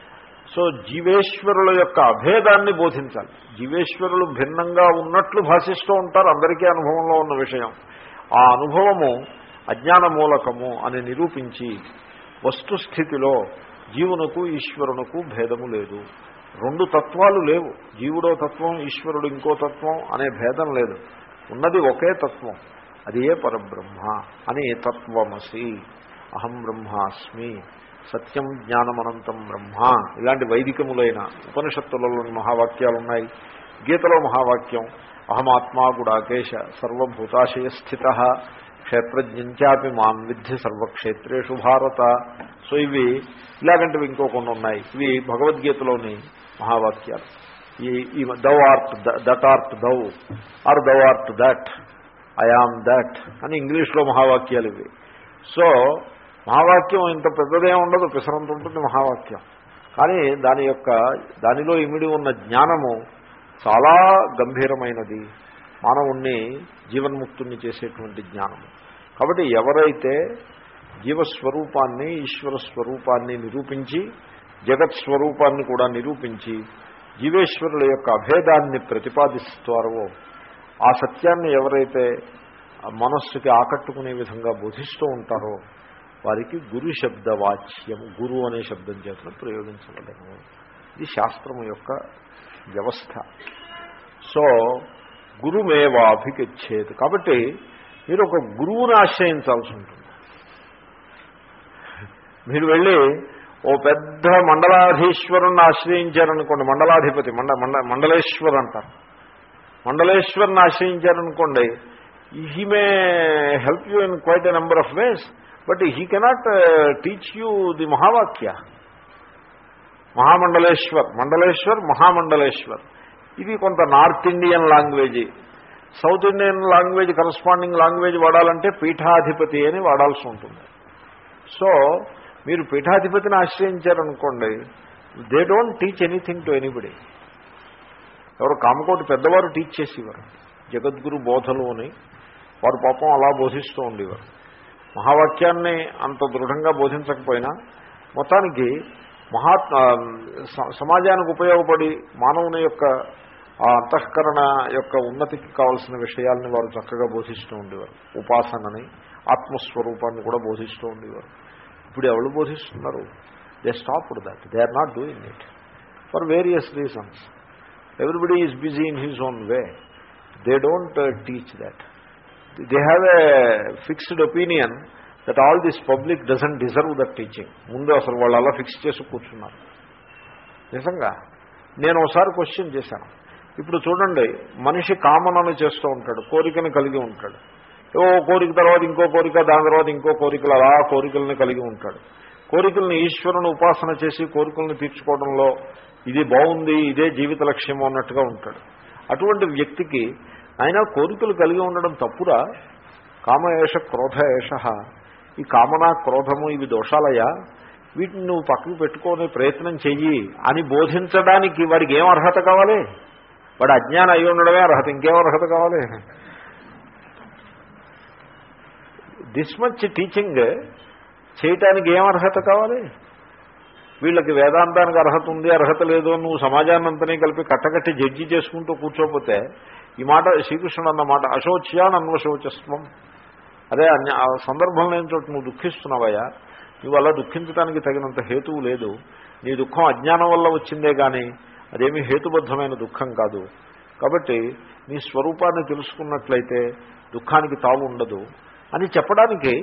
సో జీవేశ్వరుల యొక్క అభేదాన్ని బోధించాలి. జీవేశ్వరులు భిన్నంగా ఉన్నట్లు భాషిస్తూ ఉంటారు. అందరికీ అనుభవంలో ఉన్న విషయం. ఆ అనుభవము అజ్ఞాన మూలకము అని నిరూపించి వస్తుస్థితిలో జీవునకు ఈశ్వరునకు భేదము లేదు. రెండు తత్వాలు లేవు. జీవుడో తత్వం ఈశ్వరుడు ఇంకో తత్వం అనే భేదం లేదు. ఉన్నది ఒకే తత్వం. అది ఏ పరబ్రహ్మ? అని తత్వమసి. అహం బ్రహ్మాస్మి. సత్యం జ్ఞానమనంతం బ్రహ్మ. ఇలాంటి వైదికములైన ఉపనిషత్తులలోని మహావాక్యాలు ఉన్నాయి గీతలో మహావాక్యం అహమాత్మా గుడాకేశ సర్వభూతాశయ స్థిత క్షేత్రజ్ఞంచాపి మాం విద్ధి సర్వక్షేత్రేషు భారత. సో ఇవి ఇలాగంటివి ఇంకో కొన్ని ఉన్నాయి. ఇవి భగవద్గీతలోని మహావాక్యాలు. ఈ ఈ thou art that art thou are thou art that I am that అని ఇంగ్లీష్లో మహావాక్యాలు ఇవి. సో మహావాక్యం ఇంత పెద్దదే ఉండదు పిసరంత ఉంటుంది మహావాక్యం. కానీ దాని యొక్క దానిలో ఇమిడి ఉన్న జ్ఞానము చాలా గంభీరమైనది. మానవుణ్ణి జీవన్ముక్తుణ్ణి చేసేటువంటి జ్ఞానము. కాబట్టి ఎవరైతే జీవస్వరూపాన్ని ఈశ్వర స్వరూపాన్ని నిరూపించి జగత్ స్వరూపాన్ని కూడా నిరూపించి జీవేశ్వరుల యొక్క అభేదాన్ని ప్రతిపాదిస్తారో ఆ సత్యాన్ని ఎవరైతే మనస్సుకి ఆకట్టుకునే విధంగా బోధిస్తూ ఉంటారో వారికి గురు శబ్ద వాచ్యం గురు అనే శబ్దం చేత ప్రయోగించగలము ఇది శాస్త్రము యొక్క వ్యవస్థ. సో గురుమేవాభిగచ్చేది కాబట్టి మీరు ఒక గురువుని ఆశ్రయించాల్సి ఉంటుంది. మీరు వెళ్ళి ఓ పెద్ద మండలాధీశ్వరుణ్ణి ఆశ్రయించారనుకోండి మండలాధిపతి మండ మండ మండలేశ్వర్ అంటారు. మండలేశ్వరుని ఆశ్రయించారనుకోండి he may help you in quite a number of ways but he cannot teach you the మహావాక్య. మహామండలేశ్వర్ మండలేశ్వర్ మహామండలేశ్వర్. ఇది కొంత north Indian లాంగ్వేజీ. South Indian language corresponding language వాడాలంటే పీఠాధిపతి అని వాడాల్సి ఉంటుంది. సో మీరు పీఠాధిపతిని ఆశ్రయించారనుకోండి they don't teach anything to anybody. ఎవరు కామకోటి పెద్దవారు టీచ్ చేసేవారు. జగద్గురు బోధలు అని. వారు పాపం అలా బోధిస్తూ ఉండేవారు. మహావాక్యాన్ని అంత దృఢంగా బోధించకపోయినా మొత్తానికి మహాత్మా స- సమాజానికి ఉపయోగపడి మానవుని యొక్క ఆ అంతఃకరణ యొక్క ఉన్నతికి కావాల్సిన విషయాల్ని వారు చక్కగా బోధిస్తూ ఉండేవారు. ఉపాసనని ఆత్మస్వరూపాన్ని కూడా బోధిస్తూ ఉండేవారు. ఇప్పుడు ఎవరు బోధిస్తున్నారు? They stop that they are not doing it for various reasons everybody is busy in his own way they don't teach that they have a fixed opinion that all this public doesn't deserve that teaching ముందు అసలు వాళ్ళు అలా ఫిక్స్ చేసి కూర్చున్నారు. నిజంగా? నేను ఒకసారి క్వశ్చన్ చేశాను. ఇప్పుడు చూడండి మనిషి కామనను చేస్తూ ఉంటాడు కోరికను కలిగి ఉంటాడు. ఓ కోరిక తర్వాత ఇంకో కోరిక దాని తర్వాత ఇంకో కోరికలు అలా కోరికలను కలిగి ఉంటాడు. కోరికలను ఈశ్వరుని ఉపాసన చేసి కోరికలను తీర్చుకోవడంలో ఇది బాగుంది ఇదే జీవిత లక్ష్యం అన్నట్టుగా ఉంటాడు. అటువంటి వ్యక్తికి ఆయన కోరికలు కలిగి ఉండడం తప్పురా? కామయేష క్రోధ ఏష. ఈ కామన క్రోధము ఇవి దోషాలయ్యా. వీటిని నువ్వు పక్కకు పెట్టుకునే ప్రయత్నం చెయ్యి అని బోధించడానికి వాడికి ఏం అర్హత కావాలి? వాడు అజ్ఞానం అయి ఉండడమే అర్హత ఇంకేం అర్హత కావాలి? దిస్ మచ్ టీచింగ్ చేయటానికి ఏం అర్హత కావాలి? వీళ్ళకి వేదాంతానికి అర్హత ఉంది అర్హత లేదు అని నువ్వు సమాజాన్ని అంతనే కలిపి కట్టకట్టి జడ్జి చేసుకుంటూ కూర్చోపోతే ఈ మాట శ్రీకృష్ణుడు అన్నమాట అశోచ్యాన్ అన్వశోచస్వం. అదే అన్య ఆ సందర్భం లేని చోట నువ్వు దుఃఖిస్తున్నావయ్యా. నువ్వు అలా దుఃఖించడానికి తగినంత హేతువు లేదు. నీ దుఃఖం అజ్ఞానం వల్ల వచ్చిందే కానీ అదేమీ హేతుబద్ధమైన దుఃఖం కాదు. కాబట్టి నీ స్వరూపాన్ని తెలుసుకున్నట్లయితే దుఃఖానికి తావు ఉండదు అని చెప్పడానికి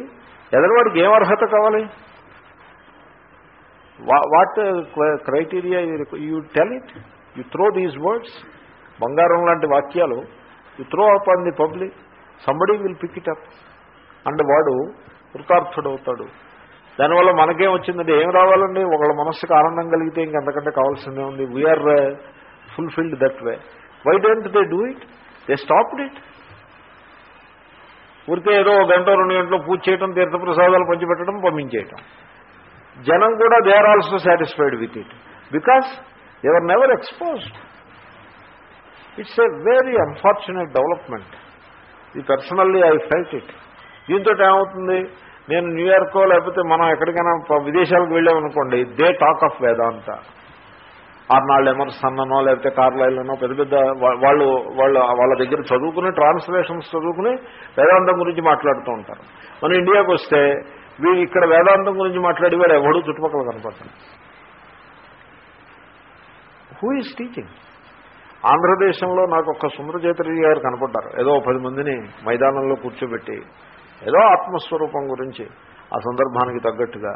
ఎదరవాడికి ఏం అర్హత కావాలి? What criteria you tell it you throw these words బంగారం లాంటి వాక్యాలు you throw up on the public somebody will pick it up. And వాడు కృతార్థుడవుతాడు దానివల్ల మనకేం వచ్చిందంటే ఏం రావాలండి? ఒకళ్ళ మనస్సుకు ఆనందం కలిగితే ఇంకంతకంటే కావాల్సిందే ఉంది. We are fulfilled that way why don't they do it they stopped it ఊరికే ఏదో ఒక గంట రెండు గంటలు పూజ చేయటం తీర్థప్రసాదాలు పంచిపెట్టడం పంపించేయటం. జనం కూడా they are also satisfied with it because they were never exposed it's a very unfortunate development ఇది పర్సనల్లీ ఐ ఫెల్ట్ ఇట్ దీంతో ఏమవుతుంది? నేను న్యూయార్కో లేకపోతే మనం ఎక్కడికైనా విదేశాలకు వెళ్ళామనుకోండి they talk of Vedanta. Arnold Emerson అనో లేకపోతే కార్లైలనో పెద్ద పెద్ద వాళ్ళు వాళ్ళు వాళ్ళ దగ్గర చదువుకుని ట్రాన్స్లేషన్స్ చదువుకుని వేదాంతం గురించి మాట్లాడుతూ ఉంటారు. మన ఇండియాకి వస్తే వీళ్ళు ఇక్కడ వేదాంతం గురించి మాట్లాడేవాడు ఎవడూ చుట్టుపక్కల కనపడతాడు హూ ఈజ్ టీచింగ్ ఆంధ్రదేశంలో నాకు ఒక సుమరచేతరి గారు కనపడ్డారు. ఏదో పది మందిని మైదానంలో కూర్చోబెట్టి ఏదో ఆత్మస్వరూపం గురించి ఆ సందర్భానికి తగ్గట్టుగా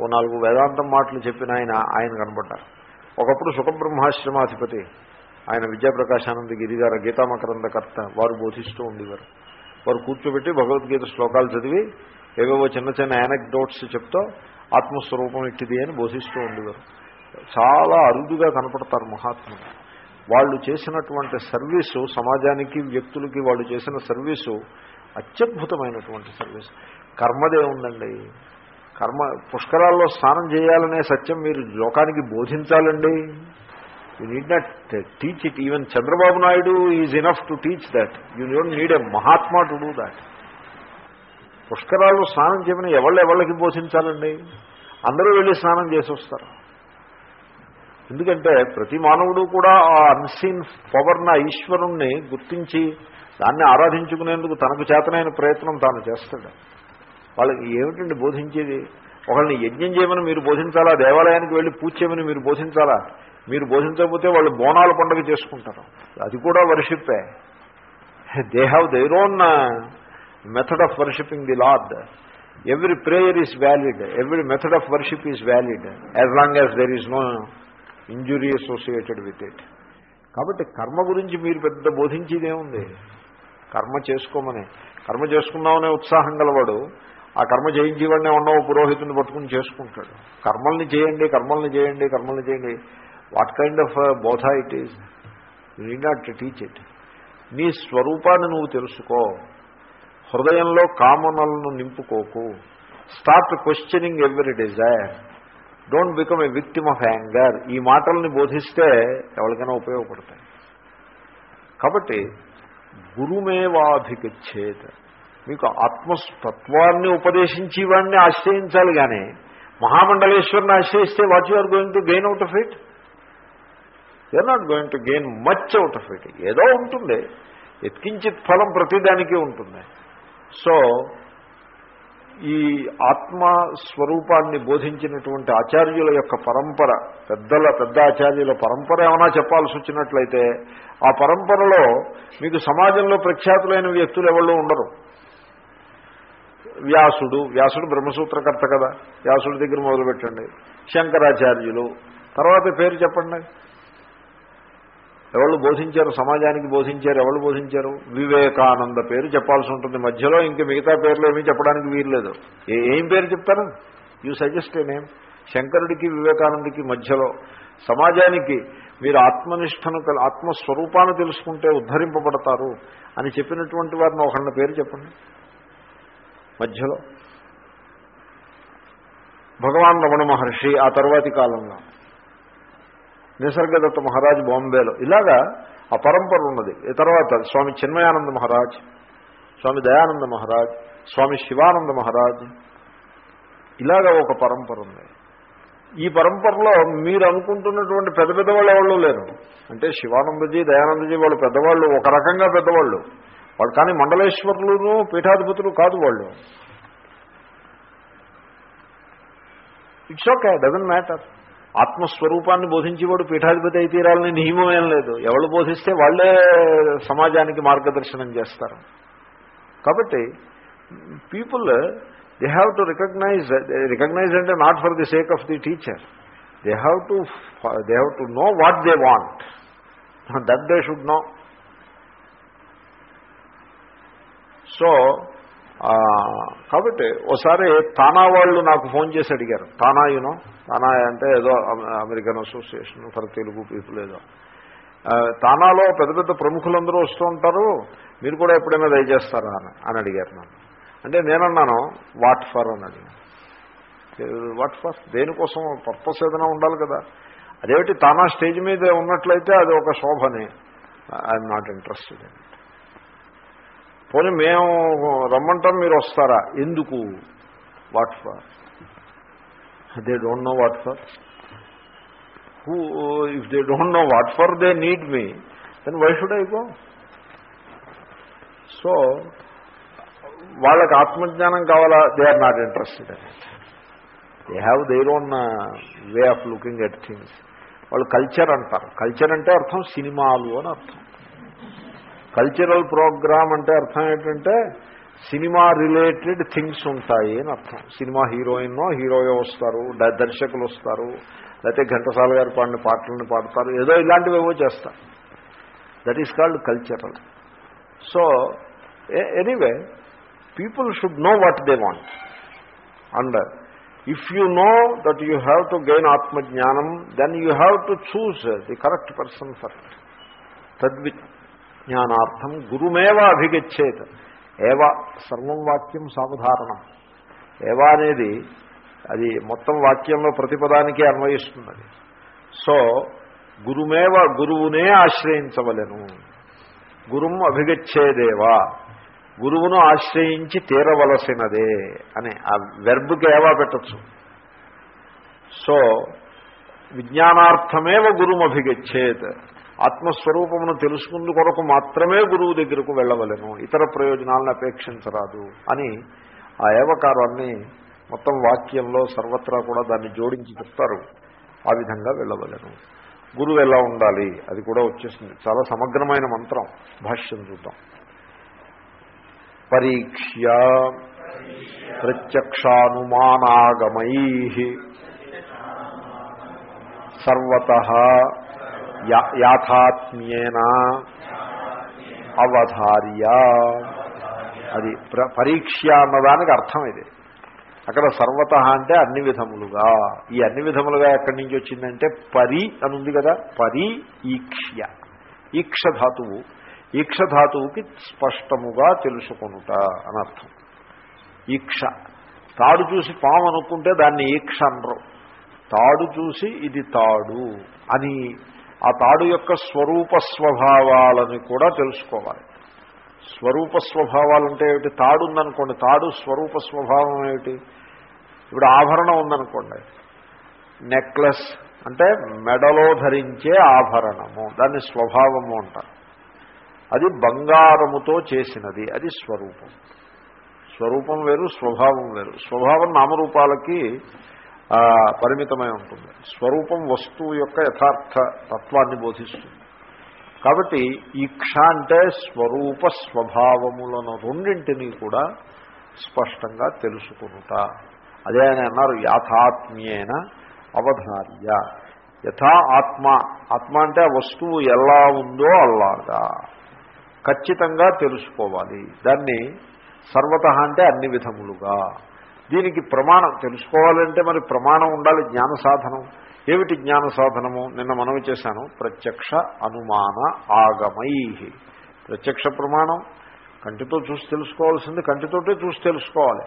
ఓ నాలుగు వేదాంతం మాటలు చెప్పిన ఆయన ఆయన కనపడ్డారు ఒకప్పుడు సుఖబ్రహ్మాశ్రమాధిపతి ఆయన విద్యాప్రకాశానంద గిరి గారు గీతామకరందకర్త వారు బోధిస్తూ ఉండేవారు. వారు కూర్చోబెట్టి భగవద్గీత శ్లోకాలు చదివి ఏవేవో చిన్న చిన్న యానెక్డోట్స్ చెప్తూ ఆత్మస్వరూపం ఇట్టిది అని బోధిస్తూ ఉండేవారు. చాలా అరుదుగా కనపడతారు మహాత్ములు. వాళ్ళు చేసినటువంటి సర్వీసు సమాజానికి వ్యక్తులకి వాళ్ళు చేసిన సర్వీసు అత్యద్భుతమైనటువంటి సర్వీస్. కర్మదే ఉందండి. కర్మ పుష్కరాల్లో స్నానం చేయాలనే సత్యం మీరు లోకానికి బోధించాలండి. You need not teach it even Chandrababu Naidu is enough to teach that you don't need a Mahatma to do that పుష్కరాల్లో స్నానం చేయమని ఎవళ్ళు ఎవళ్ళకి బోధించాలండి? అందరూ వెళ్ళి స్నానం చేసి వస్తారు. ఎందుకంటే ప్రతి మానవుడు కూడా ఆ అన్సీన్ పవర్న ఈశ్వరుణ్ణి గుర్తించి దాన్ని ఆరాధించుకునేందుకు తనకు చేతనైన ప్రయత్నం తాను చేస్తాడు. వాళ్ళకి ఏమిటండి బోధించేది? ఒకళ్ళని యజ్ఞం చేయమని మీరు బోధించాలా? దేవాలయానికి వెళ్ళి పూజ చేయమని మీరు బోధించాలా? మీరు బోధించకపోతే వాళ్ళు బోనాల పండుగ చేసుకుంటారు. అది కూడా వర్షిప్పే. They have their own method of worshipping the lord every prayer is valid every method of worship is valid as long as there is no injury associated with it కాబట్టి కర్మ గురించి మీరు పెద్ద బోధించేదేముంది? కర్మ చేసుకోమని. కర్మ చేసుకుందామనే ఉత్సాహం గలవాడు ఆ కర్మ చేయించేవాడినే ఉన్న పురోహితుని పట్టుకుని చేసుకుంటాడు. కర్మల్ని చేయండి కర్మల్ని చేయండి కర్మల్ని చేయండి. వాట్ కైండ్ ఆఫ్ బోధ it is you need not teach it నీ స్వరూపాన్ని నువ్వు తెలుసుకో. హృదయంలో కామనలను నింపుకోకు. Start questioning every desire don't become a victim of anger ఈ మాటల్ని బోధిస్తే ఎవరికైనా ఉపయోగపడతాయి. కాబట్టి గురుమేవాధిగచ్చేత్. మీకు ఆత్మతత్వాన్ని ఉపదేశించి వాడిని ఆశ్రయించాలి కానీ మహామండలేశ్వరిని ఆశ్రయిస్తే what you are going to gain out of it you're not going to gain much out of it ఏదో ఉంటుంది. ఎత్కించిత్ ఫలం ప్రతిదానికి ఉంటుంది. సో ఈ ఆత్మ స్వరూపాన్ని బోధించినటువంటి ఆచార్యుల యొక్క పరంపర పెద్దల పెద్ద ఆచార్యుల పరంపర ఏమైనా చెప్పాల్సి వచ్చినట్లయితే ఆ పరంపరలో మీకు సమాజంలో ప్రఖ్యాతులైన వ్యక్తులు ఎవరు ఉండరు. వ్యాసుడు వ్యాసుడు బ్రహ్మసూత్రకర్త కదా వ్యాసుడి దగ్గర మొదలుపెట్టండి. శంకరాచార్యులు తర్వాత పేరు చెప్పండి. ఎవరు బోధించారు? సమాజానికి బోధించారు? ఎవరు బోధించారు? వివేకానంద పేరు చెప్పాల్సి ఉంటుంది. మధ్యలో ఇంక మిగతా పేర్లు ఏమీ చెప్పడానికి వీల్లేదు. ఏం పేరు చెప్తారు? యూ సజెస్ట్ నేమ్ శంకరుడికి వివేకానందకి మధ్యలో సమాజానికి మీరు ఆత్మనిష్టను ఆత్మస్వరూపాన్ని తెలుసుకుంటే ఉద్ధరింపబడతారు అని చెప్పినటువంటి వారిని ఒకళ్ళ పేరు చెప్పండి. మధ్యలో. భగవాన్ రమణ మహర్షి ఆ తర్వాతి కాలంలో నిసర్గదత్త మహారాజ్ బాంబేలో. ఇలాగా ఆ పరంపర ఉన్నది. ఈ తర్వాత స్వామి చిన్మయానంద మహారాజ్ స్వామి దయానంద మహారాజ్ స్వామి శివానంద మహారాజ్. ఇలాగా ఒక పరంపర ఉంది. ఈ పరంపరలో మీరు అనుకుంటున్నటువంటి పెద్ద పెద్దవాళ్ళు ఎవరు లేరు. అంటే శివానందజీ దయానందజీ వాళ్ళు పెద్దవాళ్ళు ఒక రకంగా పెద్దవాళ్ళు. వాళ్ళు కానీ మండలేశ్వరులను పీఠాధిపతులు కాదు వాళ్ళు. ఇట్స్ ఓకే డజన్ మ్యాటర్ ఆత్మస్వరూపాన్ని బోధించేవాడు పీఠాధిపతి అయితే తీరాలని నియమం ఏం లేదు. ఎవరు బోధిస్తే వాళ్ళే సమాజానికి మార్గదర్శనం చేస్తారు. కాబట్టి people they have to recognize recognize అంటే not for the sake of the teacher they have to they have to know what they want that they should know so కాబట్టి ఒకసారి తానా వాళ్ళు నాకు ఫోన్ చేసి అడిగారు. తానా యూనో తానా అంటే ఏదో American association for Telugu people ఏదో. తానాలో పెద్ద పెద్ద ప్రముఖులందరూ వస్తూ ఉంటారు. మీరు కూడా ఎప్పుడైనా దయచేస్తారా అని అని అడిగారు నన్ను. అంటే నేనన్నాను వాట్ ఫర్? అని అడిగాను. What for? దేనికోసం? పర్పస్ ఏదైనా ఉండాలి కదా. అదేమిటి తానా స్టేజ్ మీద ఉన్నట్లయితే అది ఒక శోభనే. ఐఎమ్ నాట్ ఇంట్రెస్టెడ్ అండి పోనీ మేము రమ్మంటాం మీరు వస్తారా? ఎందుకు? What for they don't know what for who if they don't know what for they need me then why should I go so వాళ్ళకి ఆత్మజ్ఞానం కావాలా? దే ఆర్ నాట్ ఇంట్రెస్టెడ్ అని they have their own way of looking at things వాళ్ళు కల్చర్ అంటారు. కల్చర్ అంటే అర్థం సినిమాలు అని అర్థం. కల్చరల్ ప్రోగ్రామ్ అంటే అర్థం ఏంటంటే సినిమా రిలేటెడ్ థింగ్స్ ఉంటాయి అని అర్థం. సినిమా హీరోయిన్నో హీరోయో వస్తారు దర్శకులు వస్తారు లేకపోతే ఘంటసాల గారు పాడిన పాటలను పాడతారు ఏదో ఇలాంటివి ఏవో చేస్తారు. That is called cultural so anyway people should know what they want and if you know that you have to gain ఆత్మజ్ఞానం then you have to choose the correct person for it జ్ఞానార్థం గురుమేవ అభిగచ్చేత్. ఏవ సర్వం వాక్యం సావధారణం ఏవా అనేది అది మొత్తం వాక్యంలో ప్రతిపదానికే అన్వయిస్తున్నది. సో గురుమేవ గురువునే ఆశ్రయించవలెను. గురుం అభిగచ్చేదేవా. గురువును ఆశ్రయించి తీరవలసినదే అని ఆ వెర్బ్కి ఏవా పెట్టచ్చు. సో విజ్ఞానార్థమేవ గురుమభిగచ్చేత్. ఆత్మస్వరూపమును తెలుసుకుందు కొరకు మాత్రమే గురువు దగ్గరకు వెళ్ళవలెను. ఇతర ప్రయోజనాలను అపేక్షించరాదు అని ఆ ఏవకారాన్ని మొత్తం వాక్యంలో సర్వత్రా కూడా దాన్ని జోడించి చెప్తారు. ఆ విధంగా వెళ్ళవలెను. గురువు ఎలా ఉండాలి? అది కూడా వచ్చేసింది. చాలా సమగ్రమైన మంత్రం. భాష్యం చూద్దాం. పరీక్ష్య ప్రత్యక్షానుమానాగమై. సర్వత యాథాత్మ్యేన అవధార్య. అది ప్ర పరీక్ష అన్నదానికి అర్థం ఇది. అక్కడ సర్వత అంటే అన్ని విధములుగా. ఈ అన్ని విధములుగా ఎక్కడి నుంచి వచ్చిందంటే పరి అని ఉంది కదా పరి ఈక్ష్య. ఈక్ష ధాతువు ఈక్ష ధాతువుకి స్పష్టముగా తెలుసుకొనుట అని అర్థం. ఈక్ష. తాడు చూసి పాము అనుకుంటే దాన్ని ఈక్ష అనరు. తాడు చూసి ఇది తాడు అని ఆ తాడు యొక్క స్వరూప స్వభావాలని కూడా తెలుసుకోవాలి. స్వరూప స్వభావాలంటే ఏమిటి? తాడు ఉందనుకోండి. తాడు స్వరూప స్వభావం ఏమిటి? ఇప్పుడు ఆభరణం ఉందనుకోండి. నెక్లెస్ అంటే మెడలో ధరించే ఆభరణము. దాన్ని స్వభావము అంటారు. అది బంగారముతో చేసినది. అది స్వరూపం. స్వరూపం వేరు స్వభావం వేరు. స్వభావం నామరూపాలకి పరిమితమై ఉంటుంది. స్వరూపం వస్తువు యొక్క యథార్థ తత్వాన్ని బోధిస్తుంది. కాబట్టి ఈక్ష అంటే స్వరూప స్వభావములను రెండింటినీ కూడా స్పష్టంగా తెలుసుకునుట. అదే ఆయన అన్నారు యాథాత్మ్యేన అవధార్య. యథా ఆత్మ ఆత్మ అంటే ఆ వస్తువు ఎలా ఉందో అలాగా ఖచ్చితంగా తెలుసుకోవాలి. దాన్ని సర్వత అంటే అన్ని విధములుగా. దీనికి ప్రమాణం తెలుసుకోవాలంటే మరి ప్రమాణం ఉండాలి జ్ఞాన సాధనం. ఏమిటి జ్ఞాన సాధనము? నిన్న మనవి చేశాను. ప్రత్యక్ష అనుమాన ఆగమై ప్రత్యక్ష ప్రమాణం? కంటితో చూసి తెలుసుకోవాల్సింది కంటితోటే చూసి తెలుసుకోవాలి.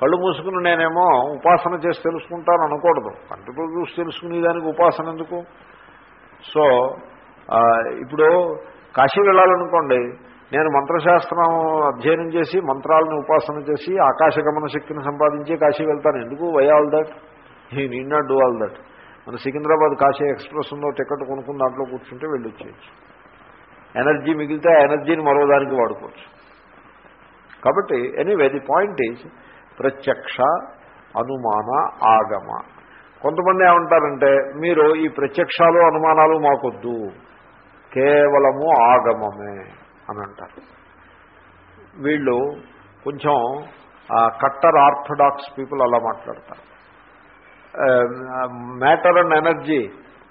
కళ్ళు మూసుకుని నేనేమో ఉపాసన చేసి తెలుసుకుంటాను అనకూడదు. కంటితో చూసి తెలుసుకునే దానికి ఉపాసన ఎందుకు? సో ఇప్పుడు కాశీ వెళ్ళాలనుకోండి నేను మంత్రశాస్త్రం అధ్యయనం చేసి మంత్రాలను ఉపాసన చేసి ఆకాశగమన శక్తిని సంపాదించి కాశీ వెళ్తాను. ఎందుకు? Why all that he need not do all that మన సికింద్రాబాద్ కాశీ ఎక్స్ప్రెస్ ఉందో టికెట్ కొనుక్కుని దాంట్లో కూర్చుంటే వెళ్ళొచ్చేయచ్చు. ఎనర్జీ మిగిలితే ఆ ఎనర్జీని మరో దానికి వాడుకోవచ్చు. కాబట్టి ఎనీవే ది పాయింట్ ఈజ్ ప్రత్యక్ష అనుమాన ఆగమ. కొంతమంది ఏమంటారంటే మీరు ఈ ప్రత్యక్షాలు అనుమానాలు మాకొద్దు. కేవలము ఆగమమే. అని అంటారు వీళ్ళు కొంచెం కట్టర్ ఆర్థడాక్స్ పీపుల్ అలా మాట్లాడతారు. మ్యాటర్ అండ్ ఎనర్జీ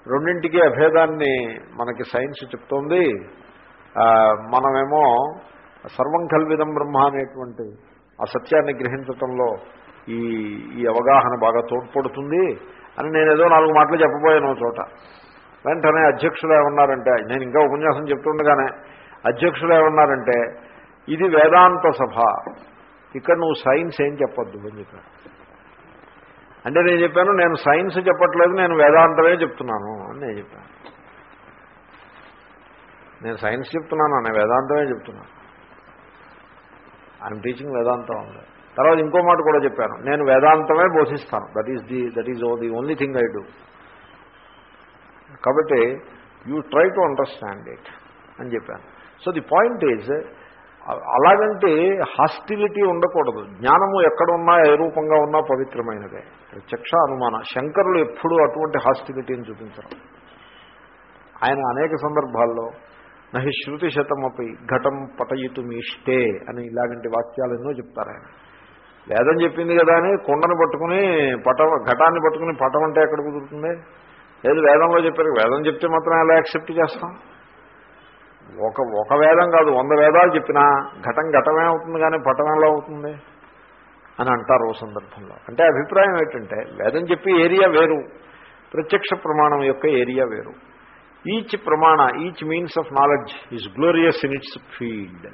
రెండింటికి అభేదాన్ని మనకి సైన్స్ చెప్తోంది. మనమేమో సర్వం కల్విదం బ్రహ్మ అనేటువంటి ఆ సత్యాన్ని గ్రహించటంలో ఈ ఈ అవగాహన బాగా తోడ్పడుతుంది అని నేను ఏదో నాలుగు మాటలు చెప్పబోయాను చోట. వెంటనే అధ్యక్షులు ఏమన్నారంటే నేను ఇంకా ఉపన్యాసం చెప్తుండగానే అధ్యక్షులు ఏమన్నారంటే ఇది వేదాంత సభ. ఇక్కడ నువ్వు సైన్స్ ఏం చెప్పొద్దు అని చెప్పారు. అంటే నేను చెప్పాను నేను సైన్స్ చెప్పట్లేదు నేను వేదాంతమే చెప్తున్నాను అని నేను చెప్పాను. నేను సైన్స్ చెప్తున్నాను నేను వేదాంతమే చెప్తున్నాను. ఐఎమ్ టీచింగ్ వేదాంతం ఉంది. తర్వాత ఇంకో మాట కూడా చెప్పాను. నేను వేదాంతమే బోధిస్తాను. That is the that is the only thing I do కాబట్టి you try to understand it అని చెప్పాను. సో ది పాయింట్ ఈజ్ అలాగంటే హాస్టిలిటీ ఉండకూడదు. జ్ఞానము ఎక్కడ ఉన్నా ఏ రూపంగా ఉన్నా పవిత్రమైనదే. ప్రత్యక్ష అనుమాన. శంకరులు ఎప్పుడూ అటువంటి హాస్టిలిటీని చూపించరు. ఆయన అనేక సందర్భాల్లో నహి శృతి శతమపై ఘటం పటయితుమిష్టే అని ఇలాంటి వాక్యాలు ఎన్నో చెప్తారు ఆయన. వేదం చెప్పింది కదా అని కొండను పట్టుకుని పట ఘటాన్ని పట్టుకుని పటం అంటే ఎక్కడ కుదురుతుంది? లేదు వేదంలో చెప్పారు. వేదం చెప్తే మాత్రం ఎలా యాక్సెప్ట్ చేస్తాం. ఒక ఒక వేదం కాదు వంద వేదాలు చెప్పినా ఘటం ఘటమే అవుతుంది కానీ పటం ఎలా అవుతుంది? అని అంటారు ఓ సందర్భంలో. అంటే అభిప్రాయం ఏంటంటే వేదం చెప్పి ఏరియా వేరు ప్రత్యక్ష ప్రమాణం యొక్క ఏరియా వేరు. ఈచ్ ప్రమాణ each means of knowledge is glorious in its field.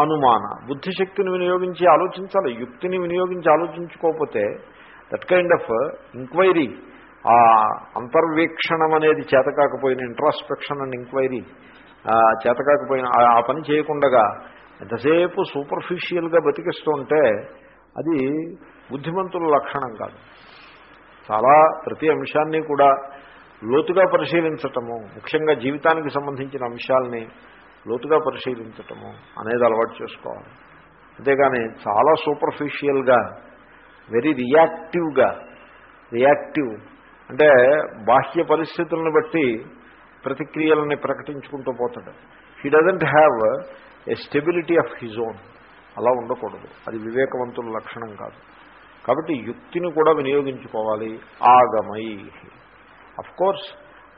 అనుమాన బుద్ధిశక్తిని వినియోగించి ఆలోచించాలి యుక్తిని వినియోగించి ఆలోచించుకోకపోతే దట్ కైండ్ ఆఫ్ ఎంక్వైరీ ఆ అంతర్వీక్షణం అనేది చేతకాకపోయిన ఇంట్రాస్పెక్షన్ అండ్ ఎంక్వైరీ చేతకాకపోయినా ఆ- ఆ పని చేయకుండగా ఎంతసేపు సూపర్ఫిషియల్గా బతికిస్తూ ఉంటే అది బుద్ధిమంతుల లక్షణం కాదు. చాలా ప్రతి అంశాన్ని కూడా లోతుగా పరిశీలించటము ముఖ్యంగా జీవితానికి సంబంధించిన అంశాలని లోతుగా పరిశీలించటము అనేది అలవాటు చేసుకోవాలి. అంతేగాని చాలా సూపర్ఫిషియల్గా వెరీ రియాక్టివ్గా రియాక్టివ్ అంటే బాహ్య పరిస్థితులను బట్టి ప్రతిక్రియలని ప్రకటించుకుంటూ పోతాడు. He doesn't have a stability of his own అలా ఉండకూడదు. అది వివేకవంతుల లక్షణం కాదు. కాబట్టి యుక్తిని కూడా వినియోగించుకోవాలి. ఆగమై అఫ్ కోర్స్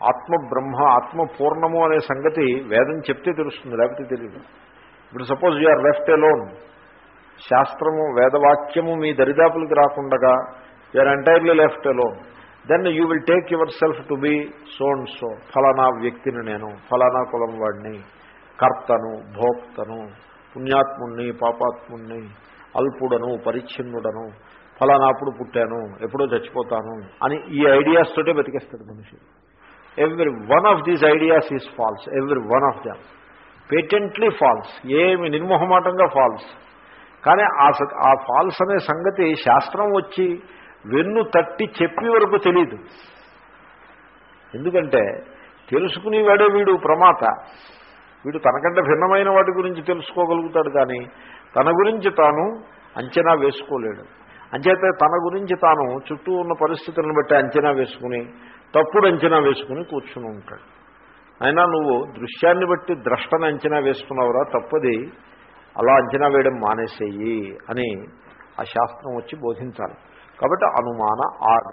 ఆత్మ బ్రహ్మ ఆత్మ పూర్ణము అనే సంగతి వేదం చెప్తే తెలుస్తుంది లేకపోతే తెలియదు. ఇప్పుడు సపోజ్ యూఆర్ లెఫ్ట్ ఎలోన్ శాస్త్రము వేదవాక్యము మీ దరిదాపులకి రాకుండగా you're entirely left alone then you will take yourself to be so and so ఫలానా వ్యక్తిని నేను ఫలానా కులం వాడిని కర్తను భోక్తను పుణ్యాత్ముణ్ణి పాపాత్ముణ్ణి అల్పుడను పరిచ్ఛిన్నుడను ఫలానాప్పుడు పుట్టాను ఎప్పుడో చచ్చిపోతాను అని ఈ ఐడియాస్ తోటే బతికేస్తాడు మనిషి. Every one of these ideas is false every one of them patently false ఏమి నిర్మోహమాటంగా ఫాల్స్ కానీ ఆ స- ఆ ఫాల్స్ అనే సంగతి శాస్త్రం వచ్చి వెన్ను తట్టి చెప్పి వరకు తెలియదు ఎందుకంటే తెలుసుకునేవాడే వీడు ప్రమాత. వీడు తనకంటే భిన్నమైన వాటి గురించి తెలుసుకోగలుగుతాడు కానీ తన గురించి తాను అంచనా వేసుకోలేడు. అంచేతే తన గురించి తాను చుట్టూ ఉన్న పరిస్థితులను బట్టి అంచనా వేసుకుని తప్పుడు అంచనా వేసుకుని కూర్చుని ఉంటాడు. అయినా నువ్వు దృశ్యాన్ని బట్టి ద్రష్టను అంచనా వేసుకున్నావురా తప్పది. అలా అంచనా వేయడం మానేసేయి అని ఆ శాస్త్రం వచ్చి బోధించాలి. కాబట్టి అనుమాన ఆర్